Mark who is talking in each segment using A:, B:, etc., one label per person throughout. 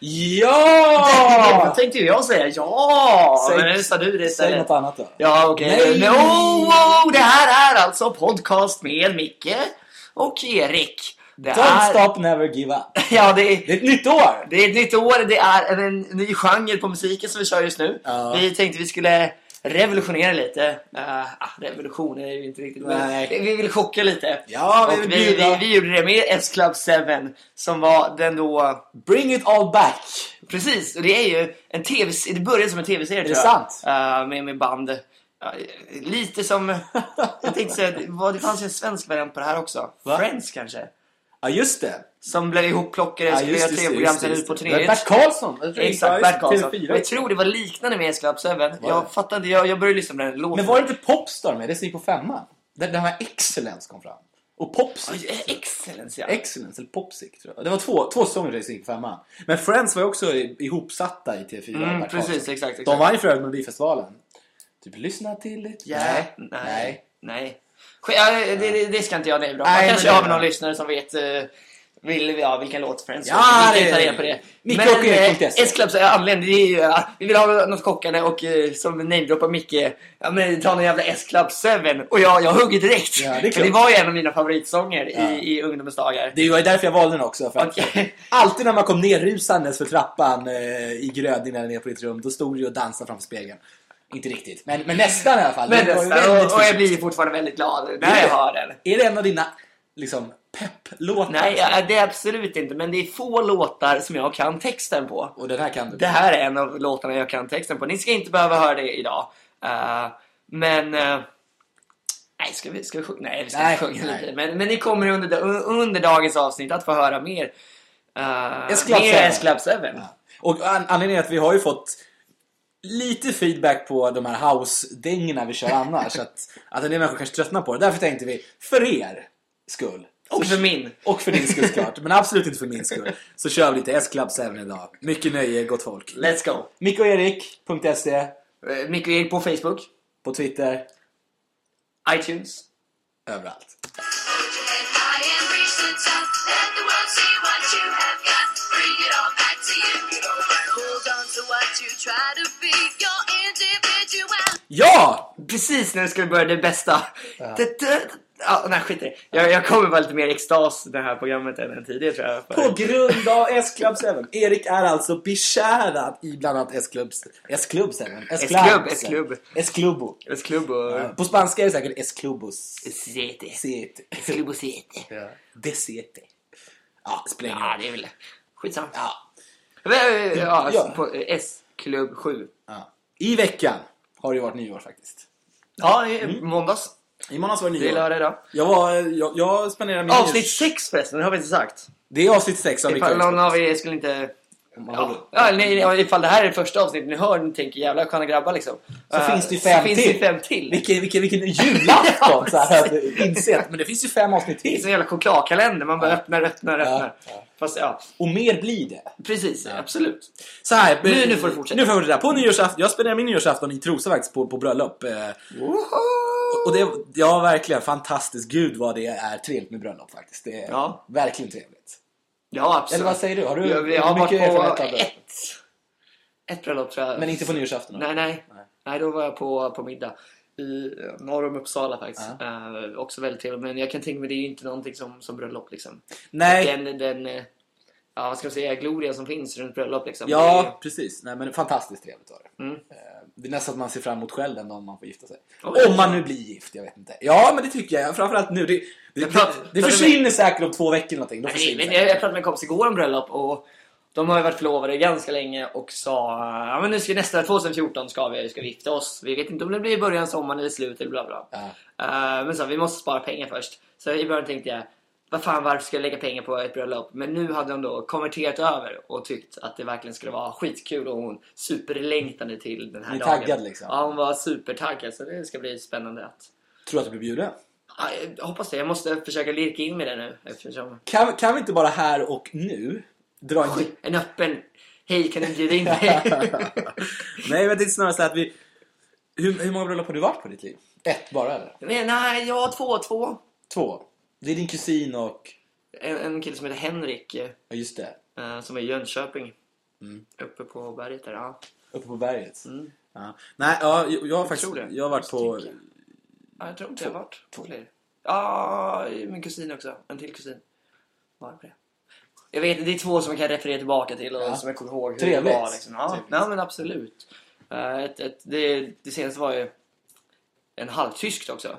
A: Ja!
B: Då tänkte jag säga ja!
A: Säg-
B: men nu sa du det
A: Säg något annat då.
B: Ja, okej.
A: Nej!
B: No, det här är alltså podcast med Micke och Erik. Det
A: Don't
B: är...
A: stop, never give up.
B: Ja, det är...
A: Det är ett nytt år!
B: Det är ett nytt år, det är en, ny genre på musiken som vi kör just nu.
A: Ja.
B: Vi tänkte vi skulle revolutionera lite. Uh, revolution är ju inte riktigt men
A: Nej.
B: vi vill chocka lite.
A: Ja, vi vill
B: vi, vi, vi gjorde det med S-Club 7 som var den då...
A: Bring it all back!
B: Precis, och det är ju en tv Det började som en tv-serie
A: det
B: tror jag.
A: sant?
B: Eh, med, med band. Ja, lite som... jag tänkte säga, det det fanns ju en svensk variant på det här också.
A: Va?
B: Friends kanske?
A: Ja, just det.
B: Som blev ihopplockade,
A: Ja,
B: skulle göra tv-program ut på
A: det.
B: turné.
A: Bert Karlsson.
B: Exakt, Bert Karlsson.
A: TV4.
B: Och Jag tror det var liknande med S-Club 7.
A: det?
B: Jag fattar inte, jag, jag började lyssna på den låten.
A: Men var det inte Popstar med? Det gick på femman? Där den här Excellence kom fram. Och Popsic.
B: Oj, Excellence ja.
A: Excellence, eller Popsic tror jag. Det var två, två säsonger det gick på femman. Men Friends var ju också ihopsatta i TV4.
B: Mm, precis, exakt, exakt.
A: De vann ju för övrigt Melodifestivalen. Typ lyssna till det.
B: Ja,
A: Nej.
B: nej.
A: Nej.
B: nej. Ja, det, det, det ska inte jag nej, bra.
A: Nej,
B: Man
A: men
B: kanske har någon lyssnare som vet eh, vill, ja, vilken låt Friends
A: Ja,
B: Vi kan ta reda på det.
A: Micke
B: Men
A: och
B: eh, S-Clubs anledning, det är ju, ja, vi vill ha något kockande och eh, som namedroppar Micke, ja men ta någon jävla S-Club 7 och jag, jag hugger direkt.
A: Ja, det
B: För det var ju en av mina favoritsånger
A: Ja.
B: i, i ungdomens dagar.
A: Det var ju därför jag valde den också. För att
B: Okej.
A: Alltid när man kom ner rusandes för trappan eh, i Gröding eller ner på ditt rum, då stod du och dansade framför spegeln. Inte riktigt, men, men nästan i alla fall.
B: Men nästan, och, och jag blir fortfarande väldigt glad när jag hör den.
A: Är det en av dina liksom, pepplåtar?
B: Nej, ja, det är absolut inte. Men det är få låtar som jag kan texten på.
A: Och den här kan du?
B: Det här är en av låtarna jag kan texten på. Ni ska inte behöva höra det idag. Eh, men... eh, nej, ska vi, ska vi sjunga? Nej, vi ska
A: Nej,
B: inte sjunga
A: nej.
B: lite. Men, men ni kommer under, under dagens avsnitt att få höra mer. Uh,
A: S-Club
B: mer
A: 7.
B: S-Club 7.
A: Ja. Och an anledningen är att vi har ju fått lite feedback på de här house-dängorna vi kör annars. att, att en del människor kanske tröttnar på det. Därför tänkte vi, för er skull.
B: Och för min.
A: Och för din skull såklart. Men absolut inte för min skull. Så kör vi lite S-Club 7 idag. Mycket nöje, gott folk.
B: Let's go.
A: Micke och Erik.se
B: Uh, Micke Erik på Facebook.
A: På Twitter.
B: iTunes.
A: Överallt. Ja!
B: Precis när det skulle börja det bästa.
A: Ja.
B: Ja, nej, skit i det. Jag, jag kommer vara lite mer extas i det här programmet än, tidigare tror jag.
A: På grund av S-Club 7. Erik är alltså bekärad i bland annat S-Club S-Club 7.
B: S-Club, S-Club.
A: S-Clubo.
B: Ett klubb och...
A: Ja, På spanska är det säkert S-Clubos.
B: Siete.
A: Siete.
B: Klubb och siete.
A: Ja. De siete. Ja, spelar
B: Ja, det är väl skitsamma.
A: Ja.
B: Ja, ja,
A: Ja.
B: på S-klubb 7.
A: ja. I veckan har det ju varit nyår faktiskt.
B: Ja, i måndags.
A: I måndags var det nyår.
B: lördag idag.
A: Jag, var, jag, jag spenderade min...
B: Avsnitt 6 förresten, det har vi inte sagt.
A: Det är avsnitt 6 av
B: Ifall någon av er skulle inte... Ja, ja nej, ifall det här är det första avsnittet ni hör ni tänker jävla sköna grabbar liksom.
A: Så
B: Eh,
A: finns det ju fem
B: så finns
A: till.
B: det fem till.
A: Vilken, vilken, vilken julafton!
B: Ja,
A: här, att inse att, men det finns ju fem avsnitt
B: Det är
A: till.
B: en jävla chokladkalender, man bara
A: Ja.
B: öppnar, öppnar,
A: Ja,
B: öppnar.
A: ja.
B: Fast ja,
A: Och mer blir det.
B: precis, absolut.
A: Så här,
B: Nu- nu får du fortsätta.
A: Nu får jag fortsätta. På nyårsafton, jag spenderar min nyårsafton i Trosa faktiskt på, på bröllop. Eh, och det, ja verkligen fantastiskt. Gud vad det är trevligt med bröllop faktiskt. Det är
B: Ja.
A: verkligen trevligt.
B: Ja, absolut.
A: Eller vad säger du? Har du,
B: jag, jag
A: har
B: varit på ett, ett bröllop tror jag.
A: Men inte på nyårsafton?
B: Nej, nej.
A: Nej.
B: Nej, då var jag på, på middag. I eh, norr om Uppsala faktiskt. Eh, också väldigt trevligt. Men jag kan tänka mig det är ju inte någonting som, som bröllop liksom.
A: Nej.
B: Den, den, eh, ja vad ska jag säga, gloria som finns runt bröllop liksom.
A: Ja, precis. Nej, men fantastiskt trevligt var det.
B: Mm.
A: Det är nästan att man ser fram emot själv den dagen man får gifta sig.
B: Oj.
A: Om man nu blir gift, jag vet inte. Ja, men det tycker jag. Framförallt nu. Det, det,
B: pratar-
A: det, det försvinner säkert om två veckor eller någonting. Då
B: Nej, men jag, jag pratade med en kompis igår om bröllop och de har ju varit förlovade ganska länge och sa ja men nu ska nästa 2014 ska vi, ska vi gifta oss. Vi vet inte om det blir i början av sommaren eller slutet eller bla bla.
A: Ja.
B: Eh, men så vi måste spara pengar först. Så i början tänkte jag vad fan varför ska jag lägga pengar på ett bröllop? Men nu hade hon då konverterat över och tyckt att det verkligen skulle vara skitkul och hon superlängtande till den här
A: Ni
B: dagen.
A: taggad, liksom?
B: Ja hon var supertaggad så det ska bli spännande att
A: Tror du att du blir bjuden?
B: Ja, jag hoppas det. Jag måste försöka lirka in med det nu eftersom
A: Kan, kan vi inte bara här och nu dra en...
B: En öppen Hej, kan du bjuda in mig?
A: Nej, men det är snarare så att vi... Hur, hur många bröllop har du varit på ditt liv? Ett bara eller?
B: nej, nej, jag har två, två.
A: Två? Det är din kusin och...
B: En, en kille som heter Henrik, eh,
A: Ja, just det.
B: som är i Jönköping. Uppe på berget där, ja.
A: Uppe på berget.
B: Mm.
A: Ja. Nej, ja, jag, jag har faktiskt
B: tror det.
A: jag har varit på...
B: Misstänker. Ja, jag tror inte jag har varit på fler. Ja, min kusin också. En till kusin. Var på det. Jag vet, det är två som jag kan referera tillbaka till och
A: Ja.
B: som jag kommer ihåg hur
A: Trevligt.
B: det var. Liksom. Ja,
A: Trevligt.
B: ja, men absolut. Eh, ett, ett, det, det senaste var ju en halvtyskt också.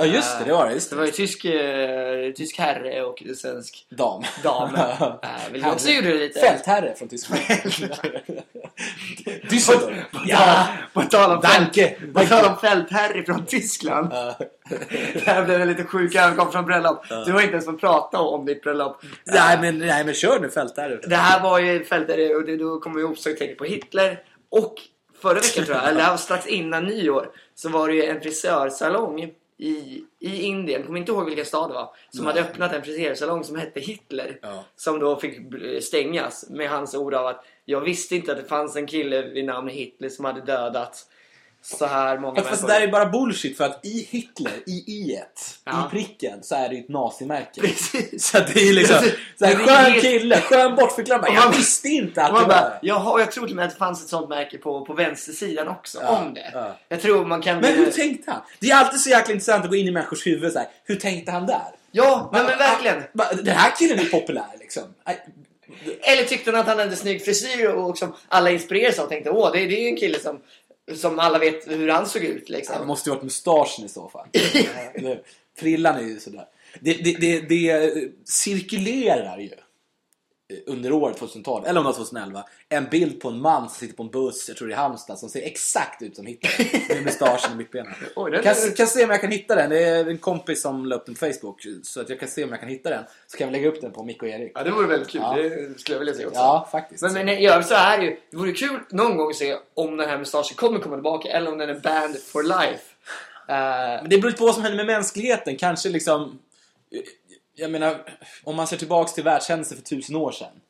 A: Ja, just det, det var det. Just
B: Det var ju
A: det.
B: tysk, eh, tysk herre och svensk
A: Dam.
B: dam. Uh, vilket också gjorde det lite...
A: Fältherre från Tyskland. Düsseldorf.
B: Ja, på tal om,
A: Danke.
B: fält, på tal om fältherre från Tyskland.
A: Ja.
B: Där blev jag lite sjuk kom från bröllop. Du har inte ens fått prata om ditt bröllop.
A: Nej, men, nej, men kör nu fältherre.
B: Det här var ju fältherre och det, då kommer vi osökt tänka på Hitler. Och förra veckan tror jag, eller det här strax innan nyår, så var det ju en frisörsalong i, i Indien, kommer inte ihåg vilken stad det var, som hade öppnat en frisörsalong som hette Hitler.
A: Ja.
B: Som då fick stängas med hans ord av att jag visste inte att det fanns en kille vid namn Hitler som hade dödat så här många
A: Fast, fast det där är bara bullshit för att i Hitler, i i
B: Ja.
A: i pricken, så är det ju ett nazimärke.
B: Precis.
A: Så det är liksom
B: Precis.
A: så här, skön kille, skön bortförklarad. Jag
B: man-
A: visste inte att
B: man
A: det
B: bara, jaha, jag tror till och med att det fanns ett sånt märke på, på vänstersidan också,
A: Ja,
B: om det.
A: ja.
B: Jag tror man kan...
A: Men hur tänkte han? Det är alltid så jäkla intressant att gå in i människors huvud så här. Hur tänkte han där?
B: Ja, men, men verkligen.
A: Den här killen är populär liksom.
B: Eller tyckte han att han hade snygg frisyr och som alla inspirerades av och tänkte åh, det, det är ju en kille som, som alla vet hur han såg ut
A: Det
B: liksom.
A: måste ju varit mustaschen i så fall. Det- Frillan är ju sådär. Det, det, det, det cirkulerar ju under året 2012, eller om det var 2011, en bild på en man som sitter på en buss, jag tror det är Halmstad, som ser exakt ut som Hitler. Med mustaschen och.
B: Oj, den
A: Kan,
B: är-
A: kan se om jag kan hitta den. Det är en kompis som la upp den på Facebook. Så att jag kan se om jag kan hitta den. Så kan jag lägga upp den på Micke och Erik.
B: Ja, det vore väldigt kul.
A: Ja.
B: Det skulle jag vilja se också.
A: Ja, faktiskt.
B: Men, men övrigt så är det ju, det vore kul någon gång att se om den här mustaschen kommer komma tillbaka eller om den är banned for life. Eh,
A: Men det beror på vad som händer med mänskligheten. Kanske liksom... Jag menar, om man ser tillbaks till världshändelser för tusen år sedan.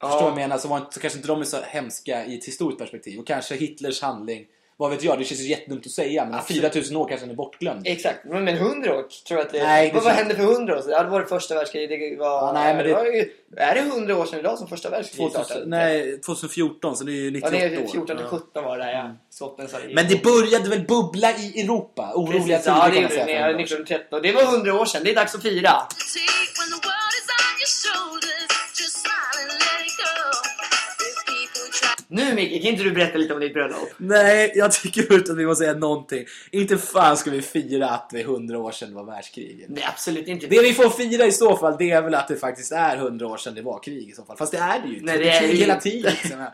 A: Förstår vad jag menar? Så, var inte, så kanske inte de är så hemska i ett historiskt perspektiv. Och kanske Hitlers handling, vad vet jag, det känns ju jättedumt att säga. Men
B: Absolut.
A: 4000 år kanske den är bortglömd.
B: Exakt, men men 100 år tror jag att det...
A: Nej, det
B: vad, hände för 100 år sedan? Ja, det var det första världskriget. Det var,
A: Ja, nej, men det-
B: var ju, är det 100 år sedan idag som första världskriget
A: 2000,
B: startade?
A: nej, 2014, så det är ju
B: Ja,
A: 98
B: det är
A: år.
B: 14 till
A: Ja.
B: 17 var det där, ja. Sa
A: Men det började väl bubbla i Europa? Oroliga
B: Precis,
A: tider
B: ja,
A: kan
B: det
A: man
B: gjorde
A: säga. år sedan.
B: 1913. Det var 100 år sedan. Det är dags att fira. Nu Micke, kan inte du berätta lite om ditt bröllop?
A: Nej, jag tycker ut att vi måste säga någonting. Inte fan ska vi fira att det är 100 år sedan det var världskriget.
B: Nej, absolut inte.
A: Det vi får fira i så fall, det är väl att det faktiskt är 100 år sedan det var krig i så fall. Fast det är det ju inte.
B: Nej, det
A: är krig hela
B: inte.
A: tiden. Liksom.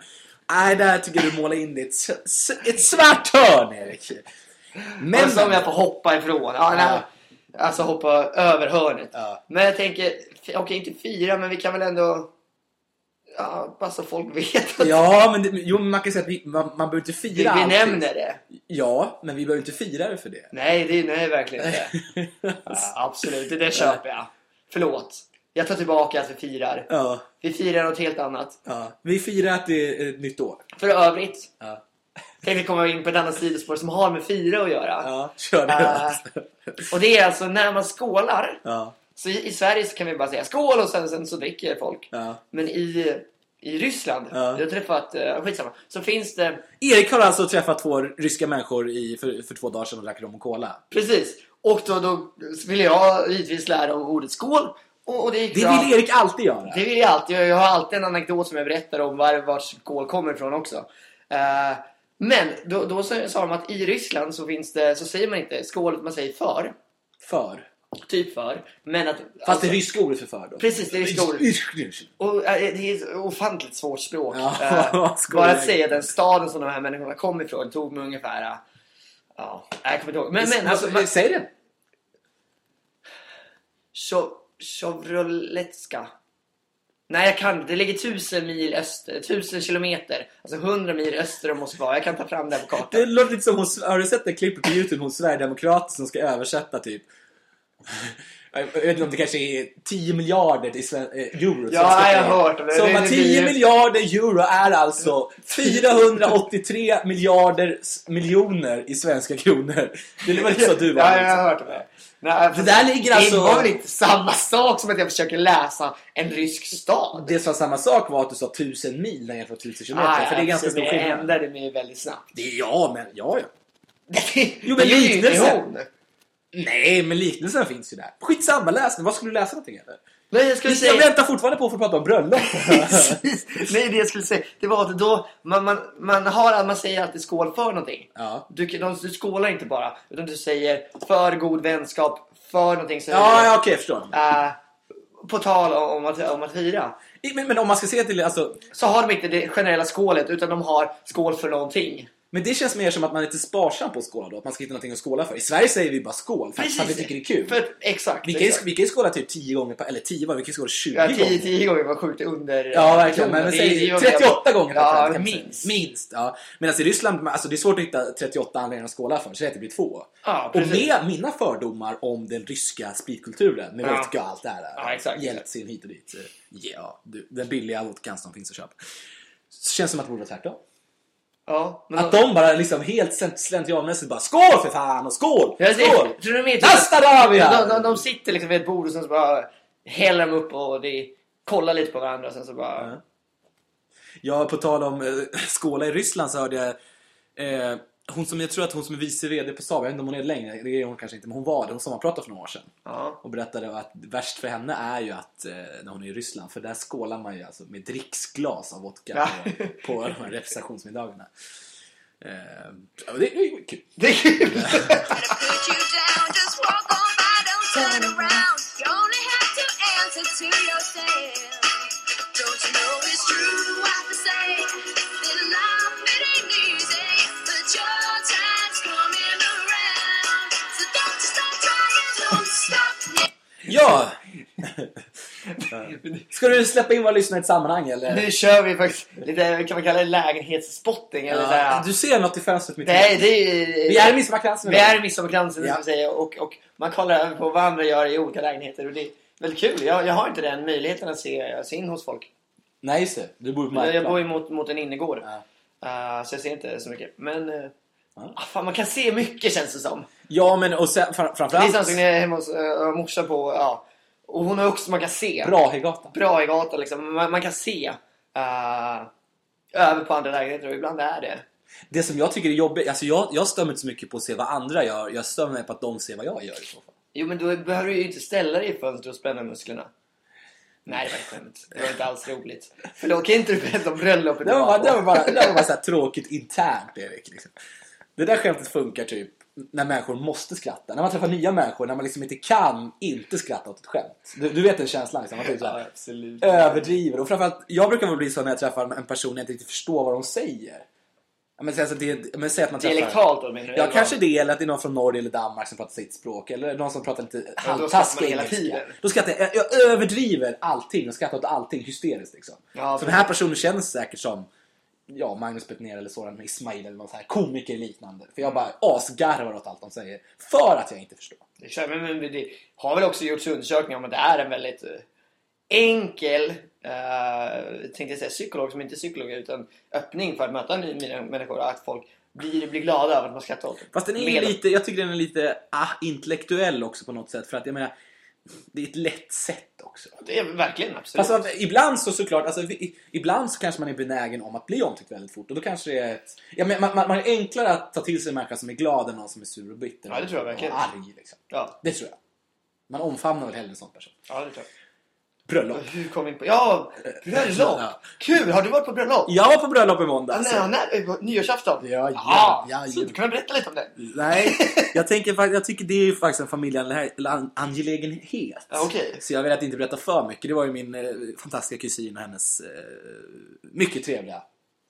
A: Nej, där tycker du målar in det ett, ett svart hörn, Erik. Men...
B: Men som jag får hoppa ifrån. Ja, nej, Alltså hoppa över hörnet.
A: Ja.
B: Men jag tänker, okej inte fira, men vi kan väl ändå... Ja, bara så folk vet. att
A: Ja, men det, jo, men man kan säga att vi, man, man behöver inte fira
B: vi
A: alltid.
B: nämner det.
A: Ja, men vi behöver inte fira det för det.
B: Nej, det nej, verkligen inte. Ja, absolut, det där köper jag. Förlåt. Jag tar tillbaka att vi firar.
A: Ja,
B: Vi firar något helt annat.
A: ja. Vi firar att det är ett nytt år.
B: För övrigt
A: Ja,
B: tänkte komma in på ett annat sidospår som har med fira att göra.
A: ja kör det.
B: Eh, och det är alltså när man skålar.
A: Ja,
B: Så i, i Sverige så kan vi bara säga skål och sen, sen så dricker folk.
A: ja.
B: Men i, i Ryssland,
A: Ja.
B: jag har träffat, uh, skitsamma, så finns det,
A: Erik har alltså träffat två ryska människor i, för, för två dagar sedan och drack rom och cola.
B: precis. Och då, då ville jag givetvis lära om ordet skål. Och, och det
A: Det vill Erik alltid göra.
B: Det vill jag alltid. Jag har alltid en anekdot som jag berättar om var, vart skål kommer ifrån också. Eh, men då, då sa de att i Ryssland så finns det, så säger man inte skål, man säger för.
A: För.
B: Typ för. Men att...
A: Fast
B: alltså-
A: det ryska ordet för för då.
B: Precis, det ryska ordet. Och, eh, det är ett ofantligt svårt språk.
A: Ja, skål.
B: bara att säga den staden som de här människorna kom ifrån tog mig ungefär... eh, Ja, jag kommer inte ihåg. Men, men alltså... man-
A: Säg det.
B: Chevroletska. Nej, jag kan Det ligger tusen mil öster, tusen kilometer. Alltså hundra mil öster om Moskva. Jag kan ta fram det här på kartan.
A: Det låter lite som hon, har du sett det klippet på Youtube hon Sverigedemokrater som ska översätta typ Jag vet inte om det kanske är 10 miljarder i eh, euro.
B: Ja, jag har hört det.
A: Så
B: Det-
A: vad
B: det
A: 10
B: blir-
A: miljarder euro är alltså 483 miljarder miljoner i svenska kronor. Det var inte så du var.
B: Ja, jag
A: liksom.
B: har hört om det. Nej,
A: Det där ligger alltså-
B: Det var väl inte samma sak som att jag försöker läsa en rysk stad?
A: Det som var samma sak var att du sa 1000 mil när jag sa 1000 kilometer.
B: Ah,
A: för det är ganska stor
B: Det
A: skillnad.
B: ändrade mig väldigt snabbt.
A: Det är ja, men ja, ja.
B: jo,
A: men
B: det
A: Nej, men liknelsen finns ju där. Skitsamma, läs den. Vad skulle du läsa någonting eller?
B: Nej, jag skulle
A: Jag
B: säga...
A: väntar fortfarande på att få prata om bröllop.
B: Nej, det jag skulle säga, det var att då, man, man, man, har, man säger alltid skål för någonting.
A: ja.
B: Du, de, du skålar inte bara, utan du säger för god vänskap, för någonting. Så
A: Ja, ja, okej, jag förstår.
B: Eh, på tal om att, om att fira.
A: Men, men om man ska se till alltså,
B: Så har de inte det generella skålet, utan de har skål för någonting.
A: Men det känns mer som att man är lite sparsam på att skåla då. Att man ska hitta någonting att skåla för. I Sverige säger vi bara skål för, att- för att vi tycker det är kul.
B: För, exakt.
A: Vi kan, ju,
B: exakt.
A: vi kan ju skåla typ 10 gånger, per, eller 10 var vi kan skåla 20
B: Ja,
A: gånger.
B: 10, 10 gånger var sjukt under...
A: Ja, verkligen. Men, men
B: Det-
A: säg
B: det var-
A: 38 gånger per
B: Ja,
A: säga.
B: minst.
A: Minst. Ja. Medan i Ryssland, alltså det är svårt att hitta 38 anledningar att skåla för. Så det blir två.
B: Ja,
A: och med mina fördomar om den ryska spritkulturen, med
B: Ja.
A: vodka och allt det här.
B: Ja, exakt.
A: Jeltsin hit och dit. Ja, du, den billiga vodkan som finns att köpa. Så känns som att det borde vara tvärtom.
B: Ja, men
A: Att de bara liksom helt slentrianmässigt bara SKÅL för fan och skål! Skål!
B: tror du med
A: Nastaravia!
B: de, de, de sitter liksom vid ett bord och sen så bara häller de upp och det, kollar lite på varandra och sen så bara...
A: Ja. Ja, på tal om eh, skåla i Ryssland så hörde jag eh, hon som, jag tror att hon som är vice VD på Saab, jag vet inte om hon är det längre, det är hon kanske inte, men hon var det. Hon sommarpratade för några år sedan.
B: Ja.
A: Och berättade att värst för henne är ju att eh, när hon är i Ryssland, för där skålar man ju alltså med dricksglas av vodka
B: Ja.
A: på, på de här representationsmiddagarna. Eh, ja, det är ju kul.
B: Det är kul!
A: Ja! Ska du släppa in våra lyssnare i ett sammanhang eller?
B: Nu kör vi faktiskt lite, kan man kalla det lägenhetsspotting eller så
A: Ja,
B: här.
A: du ser något i fönstret mitt
B: Nej, det är...
A: Vi är i midsommarkransen
B: Vi är i midsommarkransen,
A: Ja.
B: vi säga. Och, och man kollar över på vad andra gör i olika lägenheter. Och det är väldigt kul. Jag, jag har inte den möjligheten att se, se in hos folk.
A: Nej just det, du bor på
B: Jag, jag
A: Markplan.
B: bor ju mot, mot en innergård.
A: Ja.
B: Uh, så jag ser inte så mycket. Men... Uh,
A: Ja.
B: ah, fan, man kan se mycket känns det som.
A: Ja men och sen, fram,
B: Det är
A: framförallt
B: samma sak när jag är hemma hos uh, morsan på... Ja. Och hon har också, man kan se.
A: Brahegatan.
B: Bra i gatan liksom. Man, man kan se. eh, över på andra lägenheter och ibland är det.
A: Det som jag tycker är jobbigt, alltså jag, jag stör mig inte så mycket på att se vad andra gör, jag stör mig på att de ser vad jag gör i så fall.
B: Jo men då behöver du ju inte ställa dig i fönstret och spänna musklerna. Nej det var ett skämt. Det var inte alls roligt. Förlåt, kan inte du berätta om bröllopet
A: Det var bara, det var bara, det var bara så tråkigt internt Erik. Liksom. Det där skämtet funkar typ när människor måste skratta. När man träffar nya människor, när man liksom inte kan inte skratta åt ett skämt. Du, du vet den känslan liksom. Man typ så
B: Ja, absolut.
A: överdriver. Och framförallt, jag brukar väl bli så när jag träffar en person jag inte riktigt förstår vad de säger. Ja, Men säg, alltså, det, men säg att man träffar...
B: Dialektalt då menar du?
A: Ja,
B: eller
A: kanske det, eller att det är någon från Norge eller Danmark som pratar sitt språk. Eller någon som pratar lite
B: skrattar
A: halvtaskig engelska.
B: tiden.
A: Då skrattar jag. Jag överdriver allting och skrattar åt allting hysteriskt. Liksom.
B: Ja,
A: så den här personen känns säkert som ja, Magnus Bettner eller Soran Ismail eller någon sån här komiker liknande. För jag bara asgarvar åt allt de säger. För att jag inte förstår.
B: Men, men det har väl också gjorts undersökningar om att det är en väldigt eh, enkel, uh, tänkte jag säga psykolog som inte är psykolog utan öppning för att möta nya människor. Att folk blir, blir glada över att man skrattar åt.
A: Fast den är lite, jag tycker den är lite ah, intellektuell också på något sätt. För att jag menar, det är ett lätt sätt också.
B: Det är verkligen absolut.
A: Att ibland så såklart, alltså, ibland så kanske man är benägen om att bli omtyckt väldigt fort. Och då kanske det är ett, ja, men man, man, är enklare att ta till sig en människa som är glad än någon som är sur och bitter.
B: Ja, det tror jag verkligen.
A: Och arg liksom.
B: ja,
A: Det tror jag. Man omfamnar väl hellre en sån person.
B: ja, det tror jag.
A: Bröllop.
B: Hur kom vi in på... Ja, bröllop!
A: Ja.
B: Kul! Har du varit på bröllop?
A: Jag var på bröllop i
B: Ja,
A: måndags.
B: när, när, på nyårsafton?
A: Ja, ja,
B: Ah,
A: ja,
B: så,
A: ja.
B: du kan berätta lite om det?
A: Nej, jag, tänker, jag tycker det är ju faktiskt en familjeangelägenhet.
B: Ja, okej.
A: Så jag vill att inte berätta för mycket. Det var ju min eh, fantastiska kusin och hennes eh, mycket trevliga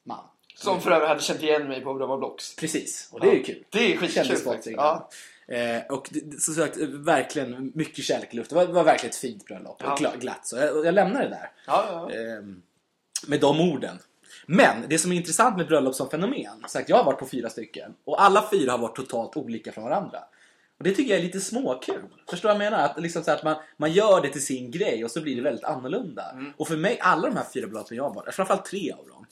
A: man.
B: Som för övrigt hade känt igen mig på Bromma Blocks.
A: Precis, och det är ju kul.
B: Det är skitkul faktiskt. Ja.
A: Eh, och det- som sagt, verkligen mycket kärlek i luften. Det var, var verkligen ett fint bröllop.
B: Ja.
A: Och gla- glatt. Så jag, jag lämnar det där.
B: Ja, ja.
A: Ehm, med de orden. Men det som är intressant med bröllop som fenomen, sagt, jag har varit på fyra stycken och alla fyra har varit totalt olika från varandra. Och det tycker jag är lite småkul. Förstår vad jag menar? Att, liksom så att man, man gör det till sin grej och så blir det väldigt annorlunda.
B: Mm.
A: Och för mig, alla de här fyra bröllopen jag har varit, framförallt tre av dem,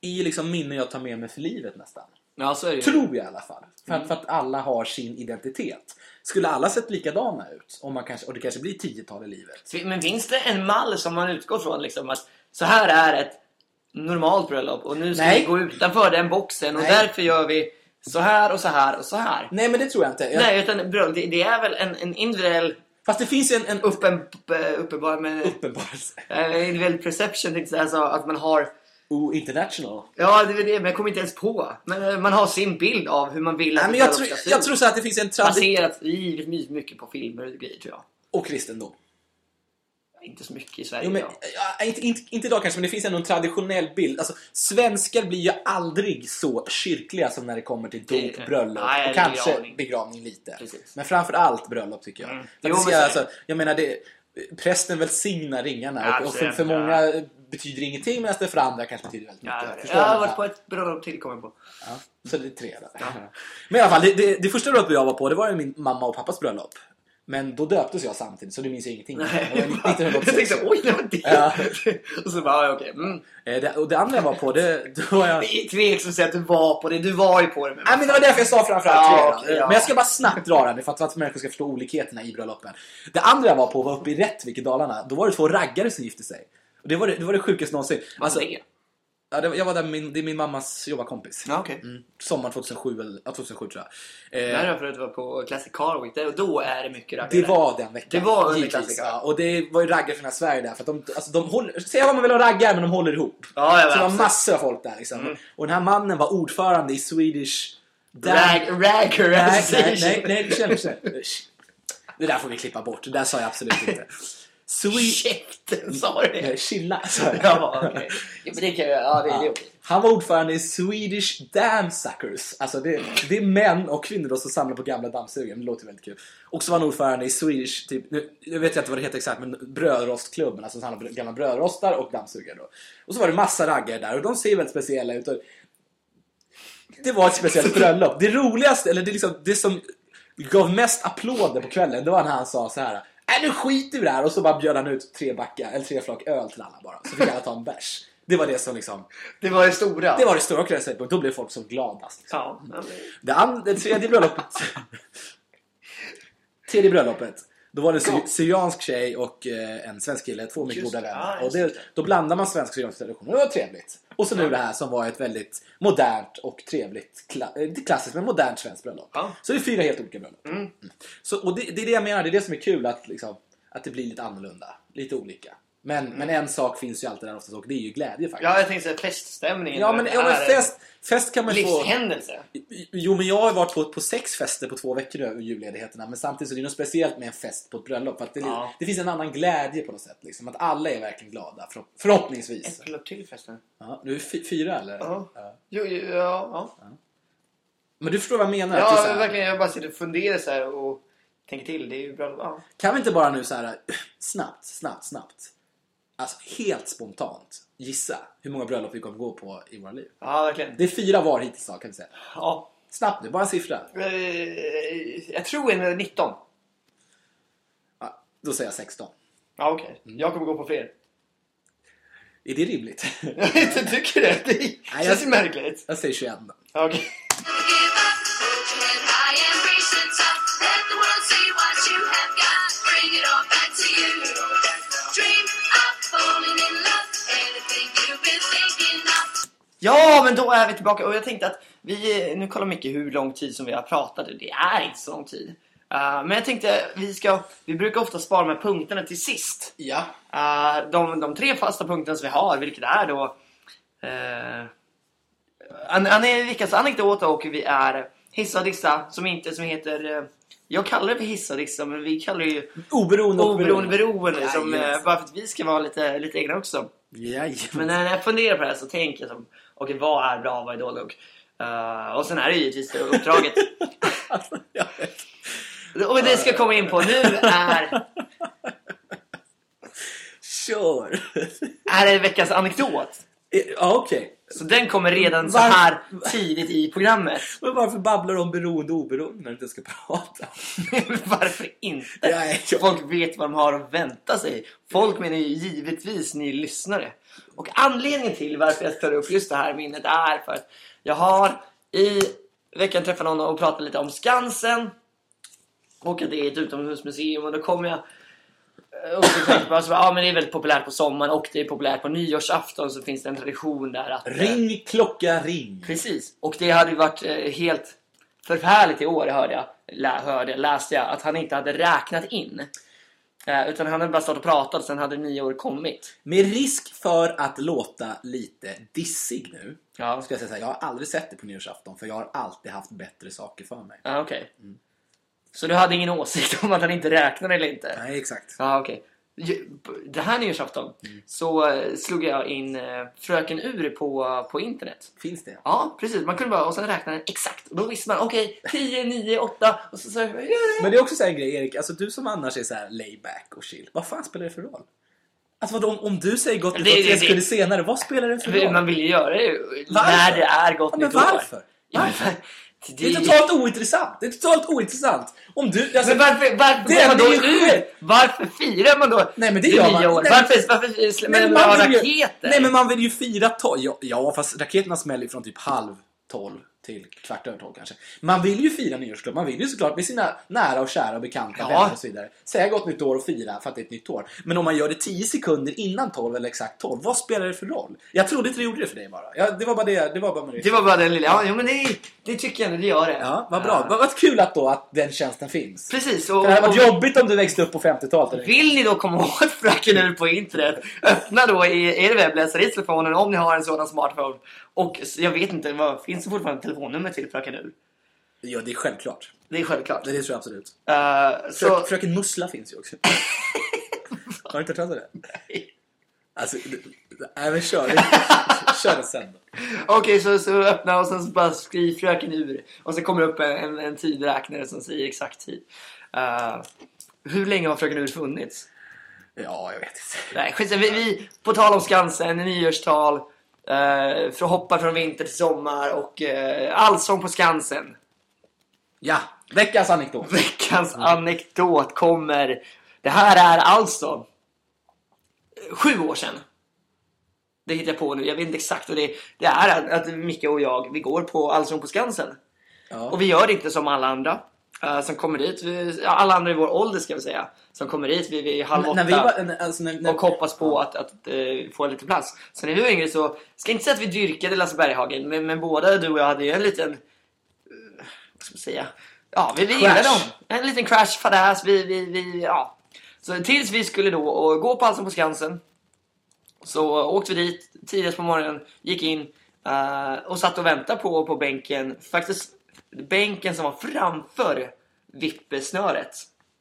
A: är ju liksom minnen jag tar med mig för livet nästan.
B: Ja, så är det.
A: Tror jag i alla fall. För,
B: Mm.
A: att, för att alla har sin identitet. Skulle alla sett likadana ut, om man kanske, och det kanske blir tiotal i livet.
B: Men finns det en mall som man utgår från liksom att så här är ett normalt bröllop och nu ska
A: Nej.
B: vi gå utanför den boxen och
A: Nej.
B: därför gör vi så här och så här och så här.
A: Nej men det tror jag inte. Jag,
B: Nej, utan bröllop, det, det är väl en, en individuell
A: Fast det finns en, en
B: uppen, upp- uppenbar, men
A: uppenbarelse.
B: eh, individuell perception, alltså att man har
A: Oh, international.
B: Ja, det är det, men jag kommer inte ens på. Men eh, man har sin bild av hur man vill att
A: Nej, men jag, tror,
B: ska se
A: jag
B: ut.
A: tror så att det finns en tradition.
B: Baserat givetvis mycket på filmer och grejer tror jag.
A: Och kristendom.
B: Inte så mycket i Sverige
A: Jo, men,
B: idag.
A: ja, inte, inte, inte idag kanske, men det finns ändå en traditionell bild. Alltså, svenskar blir ju aldrig så kyrkliga som när det kommer till dop, bröllop
B: Nej,
A: och kanske
B: begravning.
A: begravning, lite.
B: Precis.
A: Men framför allt bröllop tycker jag.
B: Mm. Jo, men
A: alltså, jag menar, det, prästen välsignar ringarna
B: Ja,
A: och, och för, för många betyder ingenting medan det för andra kanske betyder väldigt mycket.
B: Ja, jag har varit på ett bröllop till, kommer jag på.
A: Ja, så det är tre då. Men i alla fall, det, det, det första bröllopet jag var på det var ju min mamma och pappas bröllop. Men då döptes jag samtidigt så det minns jag ingenting. Var
B: jag
A: 1986.
B: tänkte oj, det var det.
A: Ja.
B: och så bara, ja, okej. Mm.
A: Eh, det, och det andra jag var på, det, då var jag...
B: Det är tveksamt att säga att du var på det. Du var ju på det. Men
A: Nej men det var därför jag sa framförallt
B: Ja,
A: tre
B: okej, ja.
A: Men jag ska bara snabbt dra den för att, för att människor ska förstå olikheterna i bröllopen. Det andra jag var på var uppe i Rättvik i Dalarna. Då var det två raggare som gifte sig. Och det var det, det, var det sjukaste någonsin.
B: alltså,
A: Alltså, ja, det, var- jag var där med min, det är min mammas jobbarkompis.
B: Ja, okej.
A: Mm, sommar 2007, eller, ja, 2007 tror jag. Eh,
B: När jag förut var på Classic Car Week, och då är det mycket raggare.
A: Det var den veckan.
B: Det var under klassiker.
A: ja. Och det var ju raggare från hela Sverige där. För att de, alltså, de håller, säga vad man vill om raggar, men de håller ihop.
B: Ja, ja,
A: så det var massor av folk där liksom.
B: Mm.
A: Och den här mannen var ordförande i Swedish...
B: Rag, ragger
A: Nej, nej,
B: Association.
A: nej, nej, känn, känn. Det där får vi klippa bort. Det där sa jag absolut inte. Sweet...
B: Käften, sa du det?
A: Eh, Chilla, sa jag.
B: Ja, okej. Ja, men det kan jag Ja, det, okej.
A: Han var ordförande i Swedish Dammsuckers. Alltså det, det är män och kvinnor då som samlar på gamla dammsugare. Det låter väldigt kul. Och så var han ordförande i Swedish, typ, nu, nu vet jag inte vad det heter exakt, men brödrostklubben. Alltså som handlar om gamla brödrostar och dammsugare då. Och så var det massa raggare där och de ser väldigt speciella ut. Och det var ett speciellt bröllop. Det roligaste, eller det, liksom, det som gav mest applåder på kvällen, det var när han sa så här. Äh, nu skiter vi i det här! Och så bara bjöd han ut tre backar, eller tre flak öl till alla bara. Så fick alla ta en bärs. Det var det som liksom,
B: Det var det stora.
A: det var det stora kvällssättet. Då blev folk så gladast. Liksom.
B: Ja, men-
A: Det, and- det tredje bröllopet. tredje bröllopet. Då var det en sy- syriansk tjej och eh, en svensk kille, två mycket goda vänner.
B: ja,
A: och det, då blandar man svensk och syriansk tradition. Det var trevligt. Och så nu det här som var ett väldigt modernt och trevligt, kla- eh, inte klassiskt men modernt svenskt bröllop.
B: Ja.
A: Så det är fyra helt olika bröllop.
B: Mm.
A: Så, och det, det är det jag menar, det är det som är kul att, liksom, att det blir lite annorlunda. Lite olika. Men, men en sak finns ju alltid där oftast och det är ju glädje faktiskt.
B: Ja, jag tänkte säga feststämningen.
A: Ja men, ja, men fest, fest kan man
B: en
A: få...
B: Livshändelse.
A: Jo men jag har varit på, på sex fester på två veckor över julledigheterna men samtidigt så är det något speciellt med en fest på ett bröllop för att det,
B: Ja.
A: det finns en annan glädje på något sätt liksom. Att alla är verkligen glada förhopp- förhoppningsvis.
B: Ett bröllop till förresten.
A: Ja, du är fy, fyra eller?
B: Ja.
A: Ja.
B: Jo, jo, ja, ja.
A: Men du förstår vad jag menar?
B: Ja,
A: här,
B: verkligen. Jag bara sitter och funderar så här och tänker till. Det är ju bra.
A: Kan vi inte bara nu så här snabbt, snabbt, snabbt. Alltså helt spontant gissa hur många bröllop vi kommer gå på i våra liv.
B: ja, verkligen.
A: Det är fyra var hittills kan vi säga.
B: Ja.
A: Snabbt nu, bara en siffra.
B: Eh, Jag tror en 19.
A: Ja, då säger jag 16.
B: Ja, okej.
A: Mm.
B: Jag kommer gå på fler.
A: Är det rimligt?
B: Jag tycker det. Det känns ju märkligt.
A: jag säger 21 då.
B: Ja, Okej. Ja, men då är vi tillbaka. Och jag tänkte att vi, nu kollar Micke hur lång tid som vi har pratat. Det är inte så lång tid. Uh, men jag tänkte, vi ska, vi brukar ofta spara här punkterna till sist.
A: Ja.
B: Uh, de, de tre fasta punkterna som vi har, vilket är då uh, an, an, veckans anekdot och vi är hissa och dissa som inte som heter uh, jag kallar det för hissa och dissa men vi kallar det ju
A: Oberoende och
B: oberoende beroende som,
A: Jajamän.
B: uh, bara för att vi ska vara lite, lite egna också.
A: Jajamän.
B: Men när jag funderar på det här så tänker jag som okej vad är bra, vad är dåligt? Och, uh, och sen är det givetvis det uppdraget och det ska komma in på nu är,
A: Kör!
B: är det veckans anekdot.
A: Eh, Ja, okej.
B: Så den kommer redan så här tidigt i programmet.
A: Men varför babblar du om beroende och oberoende när du inte ska prata?
B: Varför inte?
A: Nej, jag-
B: Folk vet vad de har att vänta sig. Folk menar ju givetvis ni lyssnare. Och anledningen till varför jag tar upp just det här minnet är för att jag har i veckan träffat någon och pratat lite om Skansen. Och att det är ett utomhusmuseum och då kommer jag och så tänkte jag så ja men det är väldigt populärt på sommaren och det är populärt på nyårsafton så finns det en tradition där att... eh,
A: Ring, klocka, ring.
B: Precis. Och det hade ju varit eh, helt förfärligt i år hörde jag, lä, hörde, läste jag, att han inte hade räknat in. Eh, utan han hade bara stått och pratat sen hade nio år kommit.
A: Med risk för att låta lite dissig nu.
B: Ja,
A: Ska jag säga så här, jag har aldrig sett det på nyårsafton för jag har alltid haft bättre saker för mig.
B: ah, okej. Så du hade ingen åsikt om att han inte räknade eller inte?
A: Nej, exakt.
B: Ja, okej. Det här nyårsafton så eh, slog jag in eh, Fröken Ur på, på internet.
A: Finns det?
B: Ja, precis. Man kunde bara, och sen räkna den exakt. Och då visste man, okej, 10, 9, 8 och så, så ja.
A: Men det är också så här en grej Erik, alltså du som annars är så här layback och chill. Vad fan spelar det för roll? Alltså vadå, om, om du säger gott nytt år tre sekunder senare, vad spelar det för roll?
B: Man vill ju göra det
A: Varför?
B: när det är gott
A: Ja, men
B: nytt år.
A: varför?
B: Ja, men,
A: Varför?
B: Det,
A: är totalt ointressant! Det är totalt ointressant! Om du... Alltså,
B: Men varför, varför
A: Det
B: man då ut? Varför firar man då
A: Nej, men det gör man.
B: år?
A: Nej,
B: Varför, varför
A: Nej,
B: man
A: men
B: ha
A: man vill ju-
B: raketer?
A: Nej men man vill ju fira. Ja, ja fast raketerna smäller ju från typ halv tolv till kvart över tolv kanske. Man vill ju fira nyårsklubb. Man vill ju såklart med sina nära och kära och bekanta
B: Ja.
A: vänner och så vidare. Säga gott nytt år och fira för att det är ett nytt år. Men om man gör det 10 sekunder innan 12 eller exakt 12, vad spelar det för roll? Jag trodde inte det gjorde det för dig bara. Ja, det var bara det. Det var bara med
B: Det var bara den lilla... Ja, jo, men det, det tycker jag det gör det.
A: Ja, vad bra.
B: Ja.
A: Vad, kul att då att den tjänsten finns.
B: Precis. Och,
A: Det hade varit jobbigt om du växte upp på 50-talet. eller?
B: vill ni då komma åt Fröken Ur på internet, öppna då i er webbläsare i telefonen om ni har en sådan smartphone. Och jag vet inte, vad, finns det fortfarande telefonnummer till Fröken Ur?
A: Ja, det är självklart.
B: Det är självklart.
A: Det, det tror jag absolut.
B: Eh, så,
A: Fröken, Mussla finns ju också. Har du inte hört talas om det? Alltså, det- det- nej men kör. kör det sen.
B: Okej, så, så öppna och sen så bara skriv Fröken Ur. Och så kommer det upp en, en, en tidräknare som säger exakt tid. Eh, hur länge har Fröken Ur funnits?
A: Ja, jag vet inte.
B: Nej, skit, vi, vi, på tal om Skansen, nyårstal, uh, för att hoppa från vinter till sommar och uh, allsång på Skansen.
A: Ja, veckans anekdot.
B: Veckans anekdot kommer. Det här är alltså sju år sedan. Det hittar jag på nu, jag vet inte exakt. Och det, det är att, att Micke och jag, vi går på Allsång på Skansen.
A: Ja.
B: Och vi gör det inte som alla andra eh, som kommer dit. Vi, alla andra i vår ålder ska vi säga. Som kommer dit vid, vid halv åtta.
A: var, alltså, när, när,
B: och hoppas på att, att eh, få lite plats. Så när vi var yngre så, ska inte säga att vi dyrkade Lasse Berghagen, men, men båda du och jag hade ju en liten, eh, vad ska man säga, ja vi, vi gillade dem. En liten crash, fadäs, vi, vi, vi, ja. Så tills vi skulle då och gå på Allsång på Skansen så åkte vi dit tidigt på morgonen, gick in eh, och satt och väntade på, på bänken, faktiskt bänken som var framför vippsnöret.